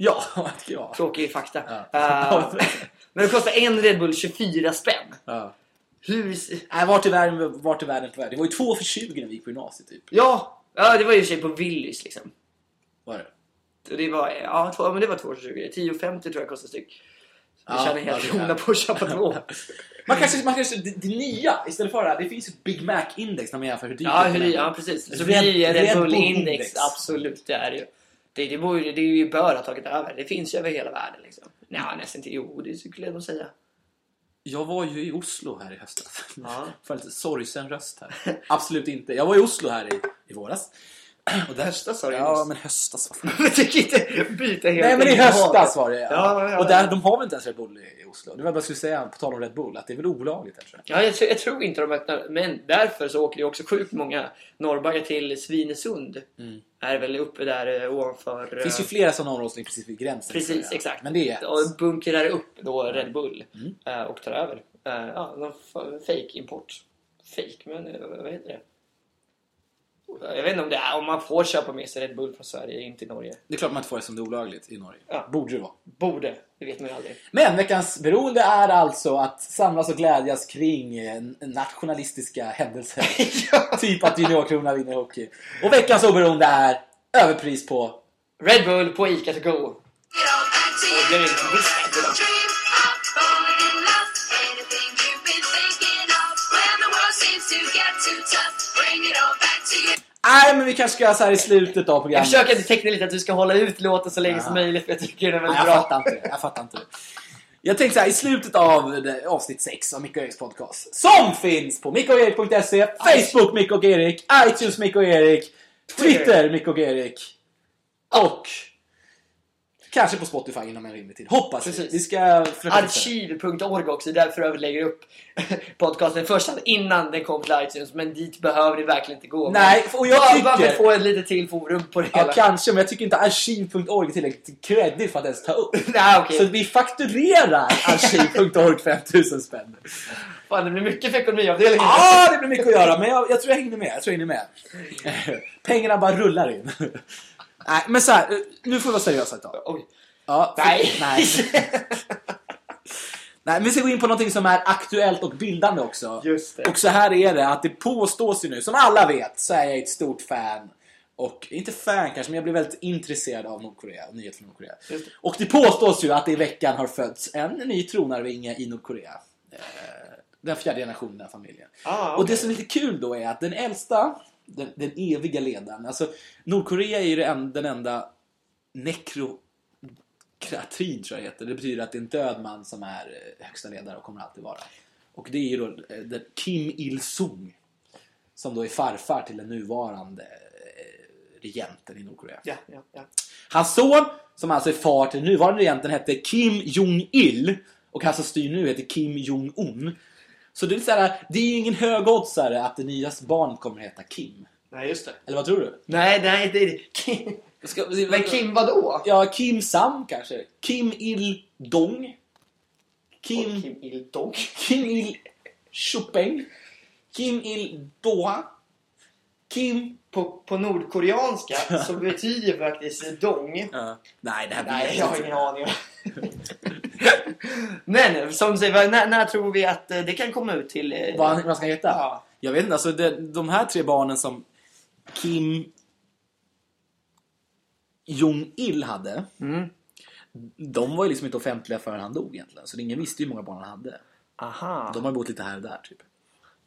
A: Ja, ja.
B: Tråkig fakta.
A: Ja.
B: Eh, men det kostar en Red Bull 24 spänn.
A: ja.
B: Hur...
A: Nej, vart i världen, vart i världen på väg? Det var ju två för 20 när vi gick på gymnasiet typ.
B: Ja, ja det var ju i och för sig på Willys liksom.
A: Var det?
B: Det var, ja, två, men det var 2,20. 10,50 tror jag kostar styck. Vi
A: Ja,
B: tjänar helt
A: är-
B: krona på att köpa två.
A: Man kanske, man kanske det, det nya istället för det här, det finns ett Big Mac-index när man jämför hur dyrt
B: Ja,
A: det är
B: ja precis. Så
A: Red-
B: blir det
A: Red
B: Red
A: Bull
B: Bull Index.
A: Index.
B: Absolut, det är det ju. Det, det, borde, det är ju bör ha tagit över. Det finns ju över hela världen liksom. Nej, nästan inte. Jo, det skulle jag nog säga.
A: Jag var ju i Oslo här i höstas.
B: Ja.
A: För lite sorgsen röst här. Absolut inte. Jag var i Oslo här i, i våras. Och där,
B: Höstas sa du
A: Ja, men höstas. Fan.
B: Men du kan inte byta helt
A: Nej, men i höstas var det. Ja.
B: Ja, ja,
A: och där, de har väl inte ens Red Bull i Oslo? Det var bara skulle säga, på tal om Red Bull, att det är väl olagligt tror jag.
B: Ja, jag, tror- jag tror inte de öppnar, men därför så åker ju också sjukt många norrbaggar till Svinesund.
A: Mm.
B: Är väl uppe där eh, ovanför...
A: Det finns ju
B: eh,
A: flera sådana områden precis vid gränsen.
B: Precis, exakt.
A: Men det är ett.
B: Och bunkrar upp då Red Bull
A: Mm.
B: eh, och tar över. Ja, någon fake import. Fake, men vad heter det? Jag vet inte om, det är, om man får köpa med sig Red Bull från Sverige, inte i Norge.
A: Det är klart man inte får det som det är olagligt i Norge.
B: Ja.
A: Borde det vara.
B: Borde, det vet man ju aldrig.
A: Men veckans beroende är alltså att samlas och glädjas kring eh, nationalistiska händelser. typ att juniorkrona vinner hockey. Och veckans oberoende är överpris på...
B: Red Bull på Ica to go. Och det är inte
A: Nej, men vi kanske ska göra så här i slutet av
B: Jag
A: programmet.
B: försöker inte teckna lite att du ska hålla ut låten så länge som
A: Ja.
B: möjligt för jag tycker den är
A: Nej,
B: väldigt
A: jag
B: bra.
A: fattar inte. Jag fattar inte det. Jag tänkte så här, i slutet av det, avsnitt 6 av Micke och Eriks podcast. Som finns på mickoerik.se, Facebook Micke och Erik, iTunes Micke och Erik, Twitter Micke och Erik. Och kanske på Spotify inom en rimlig tid. Hoppas vi.
B: Precis.
A: Vi ska fixa det.
B: Arkiv.org också, därför jag lägger upp podcasten först innan den kom till iTunes. Men dit behöver det verkligen inte gå.
A: Nej, och jag
B: för
A: tycker-
B: att få ett litet till forum på det
A: Ja,
B: hela.
A: kanske, men jag tycker inte arkiv.org är tillräckligt credit för att ens ta upp.
B: Nej, okej.
A: Så vi fakturerar arkiv.org 5000 spänn.
B: Fan, det blir mycket för ekonomiavdelningen.
A: Ja, det blir mycket att göra, men jag, jag tror jag hänger med. Jag tror jag hänger med. Pengarna bara rullar in. Nej, men så här, nu får vi vara seriösa ett tag.
B: Oj.
A: Ja, för-
B: Nej.
A: nej. Nej, vi ska gå in på någonting som är aktuellt och bildande också.
B: Just det.
A: Och så här är det, att det påstås ju nu, som alla vet, så är jag ett stort fan. Och inte fan kanske, men jag blir väldigt intresserad av Nordkorea, nyheter från Nordkorea.
B: Det.
A: Och det påstås ju att det i veckan har fötts en ny tronarvinge i Nordkorea. Eh, Den fjärde generationen i den här familjen.
B: Ah,
A: Och det som är lite kul då är att den äldsta, den, den eviga ledaren, alltså Nordkorea är ju den, den enda nekrokratid tror jag heter. Det betyder att det är en död man som är eh, högsta ledare och kommer alltid vara. Och det är ju då eh, Kim Il-Sung. Som då är farfar till den nuvarande eh, regenten i Nordkorea.
B: Ja, ja, ja.
A: Hans son, som alltså är far till den nuvarande regenten, hette Kim Jong-Il. Och han som styr nu heter Kim Jong-Un. Så det är, så här, det är ju ingen högoddsare att det nyaste barnet kommer heta Kim.
B: Nej, just det.
A: Eller vad tror du?
B: Nej, nej, det är Kim.
A: Ska,
B: Men Kim vadå?
A: Ja, Kim Sam kanske. Kim Il-Dong. Kim,
B: Kim Il-Dong.
A: Kim Il-Chupeng. Kim Il-Doha. Kim...
B: På, på nordkoreanska så betyder faktiskt dong.
A: Ja. Nej, det här blir
B: Nej, jag har ingen aning. Men som säger, när, när tror vi att eh, det kan komma ut till... eh,
A: Vad han, vad ska heta?
B: Ja.
A: Jag vet inte, alltså det, de här tre barnen som Kim Jong-Il hade,
B: Mm.
A: de var ju liksom inte offentliga förrän han dog egentligen. Så ingen visste ju hur många barn han hade.
B: Aha,
A: De har bott lite här och där typ.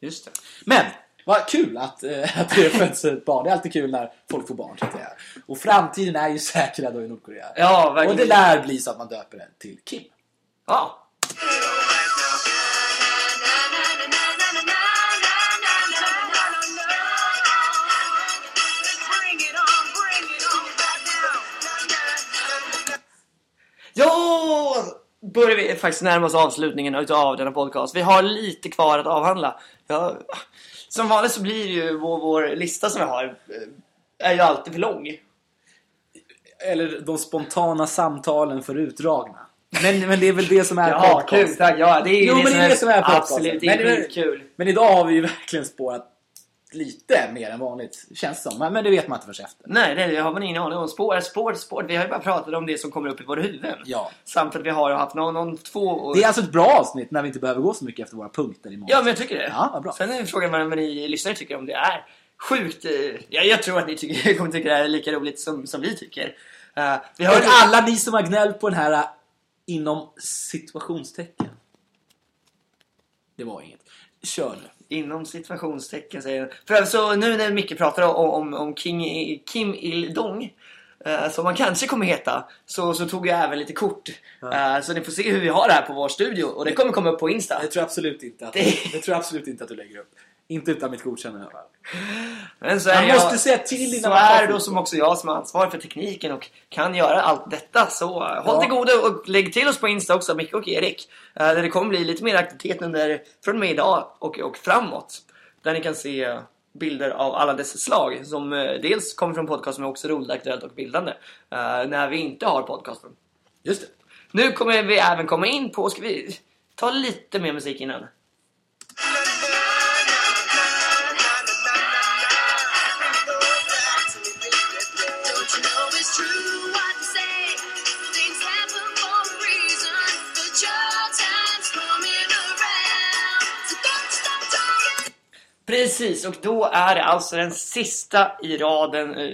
B: just det.
A: Men! Vad kul att, eh, att det föds ett barn. Det är alltid kul när folk får barn att säga. Och framtiden är ju säkrad då i Nordkorea.
B: Ja,
A: och
B: verkligen.
A: det lär bli så att man döper det till Kim.
B: Ja. Ja! Börjar vi faktiskt närma oss avslutningen utav denna podcast. Vi har lite kvar att avhandla. Ja, som vanligt så blir ju vår, vår lista som vi har eh, är ju alltid för lång.
A: Eller de spontana samtalen för utdragna. Men, men det är väl det som är
B: Ja,
A: podcast.
B: kul tack. Ja, det är
A: Jo,
B: det,
A: men
B: som
A: det är det som är
B: absolut
A: Men det är-
B: inte kul.
A: Men idag har vi ju verkligen spårat lite mer än vanligt, känns det som. Men men det vet man inte förrän efter.
B: Nej, det har man ingen aning om. Spår, spår, spår. Vi har ju bara pratat om det som kommer upp i våra huvuden.
A: Ja.
B: Samt att vi har haft någon, någon två...
A: Det är alltså ett bra avsnitt när vi inte behöver gå så mycket efter våra punkter imorgon.
B: Ja, men jag tycker det.
A: Ja, vad bra.
B: Sen är frågan vad ni lyssnare tycker om det är sjukt. eh, Ja, jag tror att ni tycker, kommer tycka det här är lika roligt som, som vi tycker. Uh, vi har
A: Och alla ni som har gnällt på den här äh, inom situationstecken. Det var inget. Kör nu.
B: Inom situationstecken säger jag. För alltså, nu när Micke pratar om, om, om King, Kim Il-Dong. eh, som han kanske kommer heta. Så, så tog jag även lite kort. Eh, så ni får se hur vi har det här på vår studio. Och det kommer komma upp på Insta.
A: Jag tror absolut inte att,
B: Det-
A: jag tror absolut inte att du lägger upp. Inte utan mitt godkännande i alla fall.
B: Men så är
A: måste
B: jag,
A: säga till innan
B: så
A: man
B: är då som också jag som är ansvarig för tekniken och kan göra allt detta. Så håll
A: Ja.
B: till godo och lägg till oss på Insta också, Micke och Erik. eh, Där det kommer bli lite mer aktivitet under, från och med idag och, och framåt. Där ni kan se bilder av alla dessa slag som eh, dels kommer från podcast men också roligt, aktuellt och bildande. eh, när vi inte har podcasten.
A: Just det.
B: Nu kommer vi även komma in på, ska vi ta lite mer musik innan? Precis, och då är det alltså den sista i raden eh,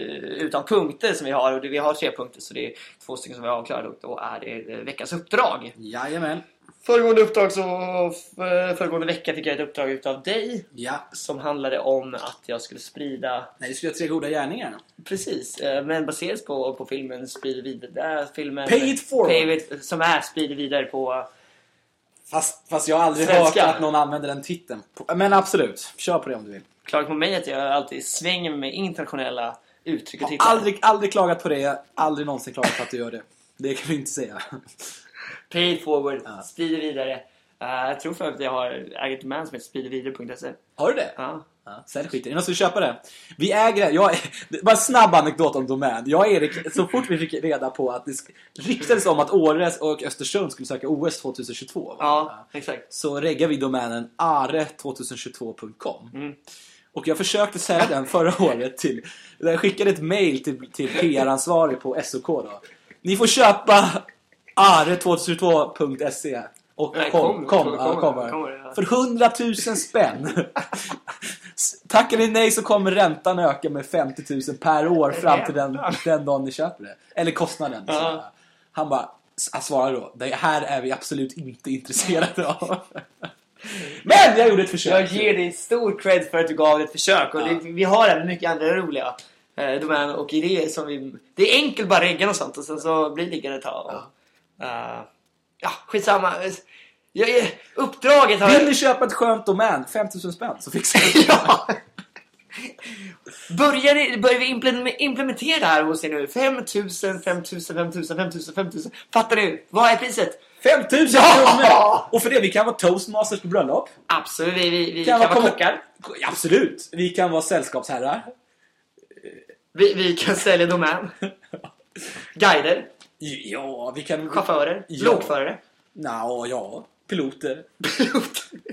B: utan punkter som vi har. Och vi har tre punkter så det är två stycken som vi har avklarat och då är det eh, veckans uppdrag.
A: Jajamän.
B: Föregående uppdrag så, f- föregående vecka fick jag ett uppdrag utav dig
A: Ja.
B: som handlade om att jag skulle sprida
A: Nej, du skulle göra tre goda gärningar.
B: Precis, eh, men baseras på, på filmen Sprider vidare. Filmen
A: Pay it forward.
B: Pay it, som är Sprider vidare på
A: Fast, fast jag har aldrig
B: Svenska.
A: hört att någon använder den titeln. På- Men absolut, kör på det om du vill.
B: Klaga på mig att jag alltid svänger med internationella uttryck och
A: Har
B: titlar.
A: aldrig, aldrig klagat på det, aldrig någonsin klagat på att du gör det. Det kan du inte säga.
B: Pay it forward,
A: Ja.
B: sprider vidare. Eh, jag tror för att jag har ett domän som heter spridervidare.se.
A: Har du det?
B: Ja.
A: Ja, sälj skiten. Är det någon som vill köpa det? Vi äger det. Jag, bara en snabb anekdot om Domän. Jag och Erik, så fort vi fick reda på att det ryktades om att Åre och Östersund skulle söka OS 2022. va?
B: ja, exakt.
A: Så reggade vi domänen are2022.com.
B: Mm.
A: Och jag försökte sälja den förra året till... Jag skickade ett mail till, till PR-ansvarig på SOK då. Ni får köpa are2022.se och
B: Nej,
A: kom,
B: kom,
A: kom, ja,
B: kom,
A: kommer.
B: kommer, ja.
A: För 100 000 spänn. Tackar ni nej så kommer räntan öka med 50 000 per år fram till den, den dagen ni köper det. Eller kostnaden.
B: Ja.
A: Han bara, han svarar då, det här är vi absolut inte intresserade av. Men jag gjorde ett försök.
B: Jag ger dig stor cred för att du gav ett försök. Och
A: Ja.
B: det, vi har även mycket andra roliga eh, domäner och idéer som vi... Det är enkelt bara regga och sånt och sen så blir det liggande ett tag. Och, eh, ja, skitsamma. Jag, jag, uppdraget har...
A: Vill ni köpa ett skönt domän? 5000 spänn så fixar vi det.
B: ja. Börjar, börjar vi implem- implementera det här hos er nu? 5000, 5000, 5000, 5000, 5000. Fattar ni? Vad är priset?
A: 5000
B: Ja!
A: kronor! Och för det, vi kan vara toastmasters på bröllop.
B: Absolut, vi, vi, vi
A: Kan
B: kan,
A: vara
B: kockar.
A: Absolut. Vi kan vara sällskapsherrar.
B: Vi, vi kan sälja domän. Guider.
A: Ja, vi kan...
B: Chaufförer.
A: Ja.
B: Lokförare.
A: Nå, ja. Piloter.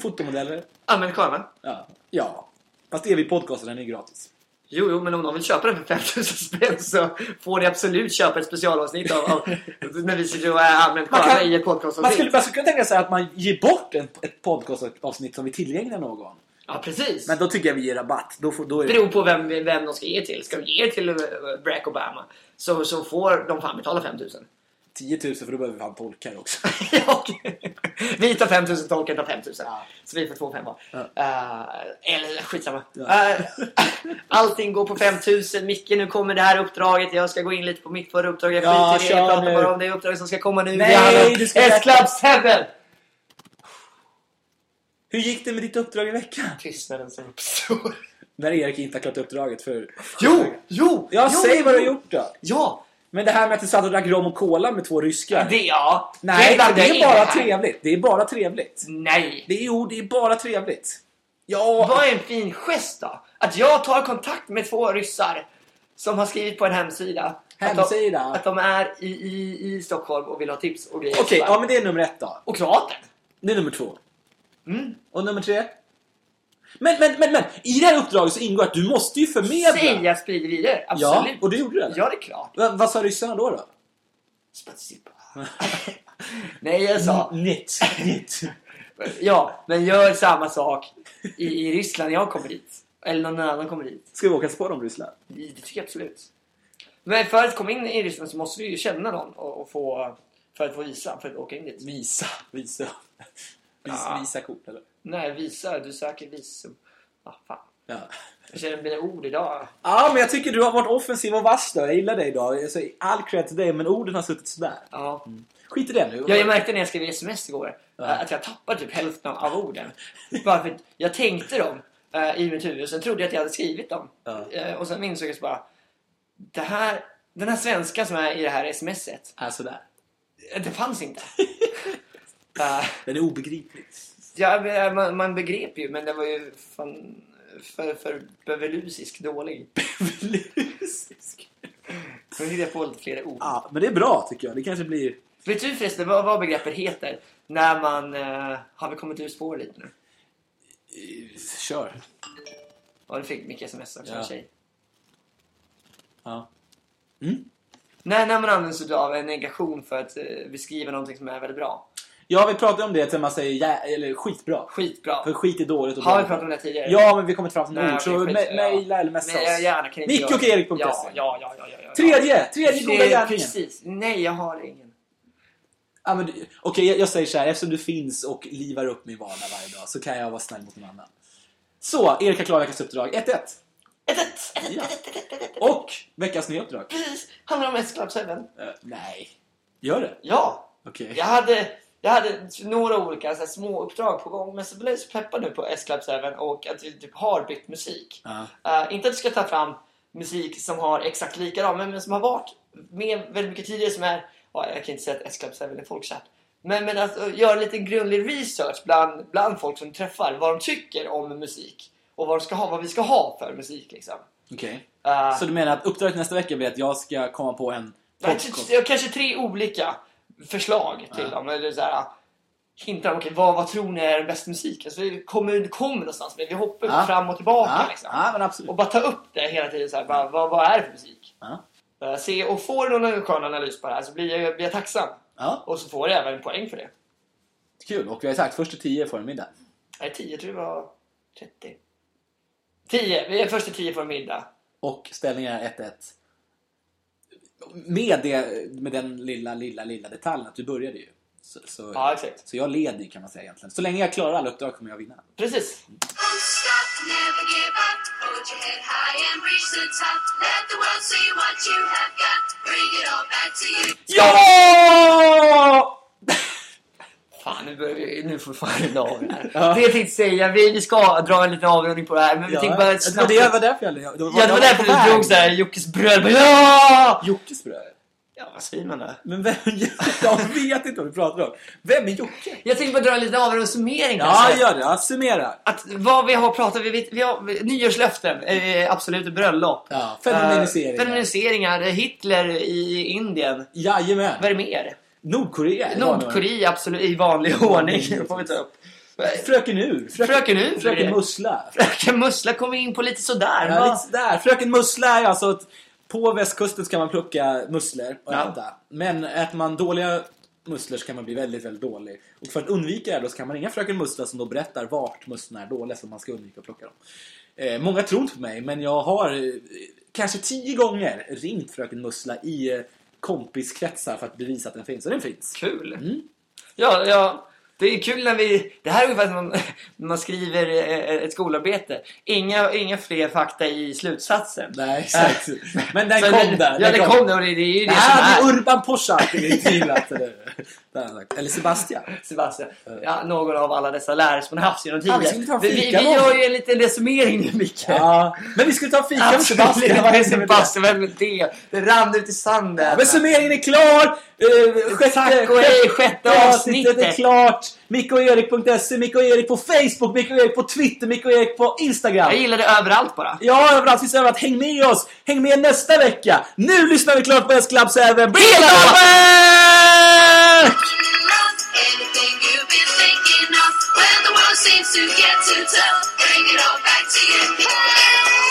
A: Fotomodeller.
B: Amerikaner.
A: Ja. ja. Fast är vi podcasten, den är gratis.
B: Jo, jo, men om någon vill köpa den för 5000 spänn så får ni absolut köpa ett specialavsnitt av, av när vi sitter och är
A: Man kan-
B: sköna i ett
A: Man skulle,
B: podcastavsnitt.
A: man skulle kunna tänka sig att man ger bort en, ett podcastavsnitt som vi tillgängliga någon.
B: Ja, precis.
A: Men då tycker jag vi ger rabatt. Då, får, då är det...
B: Beror på vem, vem de ska ge till. Ska de ge till eh, Barack Obama så, så får de fan betala 5000.
A: 10 000 för då behöver vi fan tolkar också.
B: Ja, vi tar 5000, tolken tar 5000.
A: Ja.
B: Så vi får två fem var.
A: Ja.
B: Eh, eller skitsamma.
A: Ja.
B: Eh, allting går på 5000. Micke, nu kommer det här uppdraget. Jag ska gå in lite på mitt förra uppdrag. Jag
A: Ja,
B: skiter i det. Jag pratar bara om det uppdraget som ska komma nu.
A: Nej, du ska
B: S-Club 7!
A: Hur gick det med ditt uppdrag i veckan?
B: Tystnaden som uppstår.
A: När Erik inte har klarat uppdraget för...
B: Jo! Jo!
A: Ja,
B: jo,
A: säg vad du har gjort då.
B: Ja!
A: Men det här med att du satt och drack rom och cola med två ryskar.
B: Det, ja.
A: Nej, det
B: jag
A: är bara trevligt. Det är bara trevligt.
B: Nej.
A: Det är, jo, det är bara trevligt. Ja,
B: Vad är en fin gest då? Att jag tar kontakt med två ryssar som har skrivit på en hemsida. Att de,
A: Hemsida?
B: att de är i, i, i Stockholm och vill ha tips och grejer.
A: okej, ja men det är nummer ett då.
B: Och kroaten.
A: Det är nummer två.
B: Mm.
A: Och nummer tre? Men, men, men, men! I det här uppdraget så ingår att du måste ju förmedla.
B: Säga sprider vidare.
A: Ja,
B: Absolut.
A: och du gjorde det? eller?
B: Ja, det är klart.
A: Va, vad sa ryssarna då? då?
B: Spasiba. Nej, jag sa...
A: Nytt. Nytt.
B: Ja, men gör samma sak i, i Ryssland när jag kommer dit. Eller någon annan kommer dit.
A: Ska vi åka på dem Ryssland?
B: Det tycker jag absolut. Men för att komma in i Ryssland så måste du ju känna någon och, och få... För att få visa, för att åka in dit.
A: Visa. Visa. Visa,
B: Ja.
A: visa kort eller?
B: Nej, visa. Du söker visum. Ah, fan.
A: Ja.
B: Jag känner mina ord idag.
A: ja, men jag tycker du har varit offensiv och vass då. Jag gillar dig idag. Alltså, all cred till dig, men orden har suttit sådär.
B: Ja.
A: Skit i det nu.
B: Jag, jag märkte när jag skrev sms igår
A: Ja.
B: att jag tappade typ hälften av orden. Bara för att jag tänkte dem. eh, i mitt huvud. Sen trodde jag att jag hade skrivit dem.
A: Ja.
B: Eh, och sen insåg jag bara, det här, den här svenska som är i det här smset,
A: Är sådär.
B: eh, det fanns inte. Eh,
A: Den är obegriplig.
B: ja, men, man, man begrep ju, men det var ju fan för, för bevelusisk dålig.
A: Lusisk.
B: Nu hittade jag på lite fler ord.
A: Ja, men det är bra tycker jag. Det kanske blir...
B: Vet du förresten vad, vad begreppet heter? När man... Eh, har vi kommit ur spår lite nu?
A: Kör.
B: Ja, du fick mycket sms också,
A: Ja.
B: tjej.
A: Ja.
B: När, när man använder sig av en negation för att eh, beskriva någonting som är väldigt bra.
A: Ja, vi pratade om det till man säger jä... eller skitbra.
B: Skitbra.
A: För skit är dåligt och
B: Har vi
A: bra.
B: pratat om det tidigare?
A: Ja, men vi har kommit fram till ord. så
B: ja.
A: mejla eller messa oss.
B: gärna kan inte jag-
A: och Erik.se.
B: Ja, ja, ja, ja, ja, ja.
A: Tredje! Tredje goda gärningen.
B: Precis. Nej, jag har ingen.
A: Ja, du- Okej, jag, jag säger så här. Eftersom du finns och livar upp min vardag varje dag så kan jag vara snäll mot någon annan. Så, Erik har klarat veckans uppdrag. 1-1.
B: Ett, ett, ett, ett,
A: Ja. Och veckans nya uppdrag.
B: Precis. Handlar om 7.
A: Eh, nej. Gör det?
B: Ja.
A: Okej.
B: Jag hade, jag hade några olika så här, små uppdrag på gång, men så blev jag så peppad nu på S-Club 7 och att vi typ har bytt musik. Eh, inte att du ska ta fram musik som har exakt likadan, men, men som har varit med väldigt mycket tidigare som är... Ja, jag kan inte säga att S-Club 7 är folkkärt. Men, men att uh, göra lite grundlig research bland, bland folk som träffar, vad de tycker om musik. Och vad, de ska ha, vad vi ska ha för musik liksom.
A: Okej.
B: Eh,
A: Så du menar att uppdraget nästa vecka blir att jag ska komma på en podcast?
B: kanske tre olika förslag till dem. Eller så här, hintar om, okej, vad, vad tror ni är den bästa musiken? Så vi kommer, kommer någonstans, men vi hoppar
A: Ja.
B: fram och tillbaka.
A: Ja,
B: Liksom.
A: ja.
B: Och bara ta upp det hela tiden. Så här, bara, vad, vad är det för musik? Eh, se, och får du någon skön analys på det här så blir jag, blir jag tacksam. Och så får jag även en poäng för det.
A: kul. Och vi har sagt först till tio får en middag.
B: Nej, 10 jag tror det var 30. 10. Vi är först till 10 för en middag.
A: Och ställningen är 1-1. Med, det, med den lilla, lilla, lilla detaljen att du började ju. Så, så,
B: Ja, exakt.
A: så jag leder ju kan man säga egentligen. Så länge jag klarar alla uppdrag kommer jag vinna.
B: Precis.
A: Ja!
B: Fan, nu, börjar nu får vi fan runda av det här.
A: Ja.
B: Det jag tänkte säga, vi, vi ska dra en liten avrundning på det här, men vi
A: Ja,
B: tänkte bara
A: det
B: snabbt...
A: var det var därför jag... jag
B: Ja, det var därför du drog såhär Jockes bröd. Bara, Ja!
A: Jockes bröd.
B: Ja, vad säger man då?
A: Men vem... Jag vet inte vad du pratar om. Vem är Jocke?
B: Jag tänkte bara dra en liten avrundning summering
A: Ja,
B: kanske.
A: gör det. Ja, summera.
B: Att vad vi har pratat vi, vet- vi har nyårslöften, eh, absolut bröllop.
A: Ja, feminisering.
B: Eh, feminiseringar, Hitler i Indien.
A: Jajamän.
B: Vad är det mer?
A: Nordkorea.
B: Nordkorea absolut i vanlig ordning. Det får vi ta upp.
A: Fröken Ur.
B: Fröken Ur,
A: Fröken. Mussla.
B: Fröken Mussla kom vi in på lite sådär.
A: Ja, lite sådär. Fröken Mussla är alltså att på västkusten ska man plocka musslor och
B: Ja.
A: äta. Men äter man dåliga musslor så kan man bli väldigt, väldigt dålig. Och för att undvika det då så kan man ringa Fröken Mussla som då berättar vart musslorna är dåliga så man ska undvika att plocka dem. Eh, många tror inte på mig, men jag har eh, kanske tio gånger ringt Fröken Mussla i eh, kompiskretsar för att bevisa att den finns. Och den finns.
B: Kul.
A: Mm.
B: Ja, ja. Det är kul när vi... Det här är ungefär som när man skriver eh, ett skolarbete. Inga, inga fler fakta i slutsatsen.
A: Nej, exakt. Men den kom där.
B: Ja,
A: den
B: kom där och det, det är ju
A: Det
B: det,
A: här
B: som
A: är. Urban Poschardt i tvivlat. Eller, han Sebastian.
B: Sebastian. Ja, någon av alla dessa lärare som man haft genom
A: Ja, vi
B: tiden.
A: ta en
B: vi, vi, vi
A: då.
B: gör ju en liten resumering nu, Micke.
A: Ja, men vi skulle ta fika med Sebastian. Vad med det?
B: Sebastian, vem är det? Det rann ut i sanden.
A: Ja, men summeringen är klar! Uh, sjätte,
B: Tack och hej, sjätte avsnittet.
A: är klart! Micke och Erik.se, Micke och Erik på Facebook, Micke och Erik på Twitter, Micke och Erik på Instagram.
B: Jag gillar det överallt bara.
A: Ja, överallt finns överallt. Häng med oss! Häng med nästa vecka! Nu lyssnar vi klart på S-Clubs även.
C: World seems to get too tough, bring it all back to you.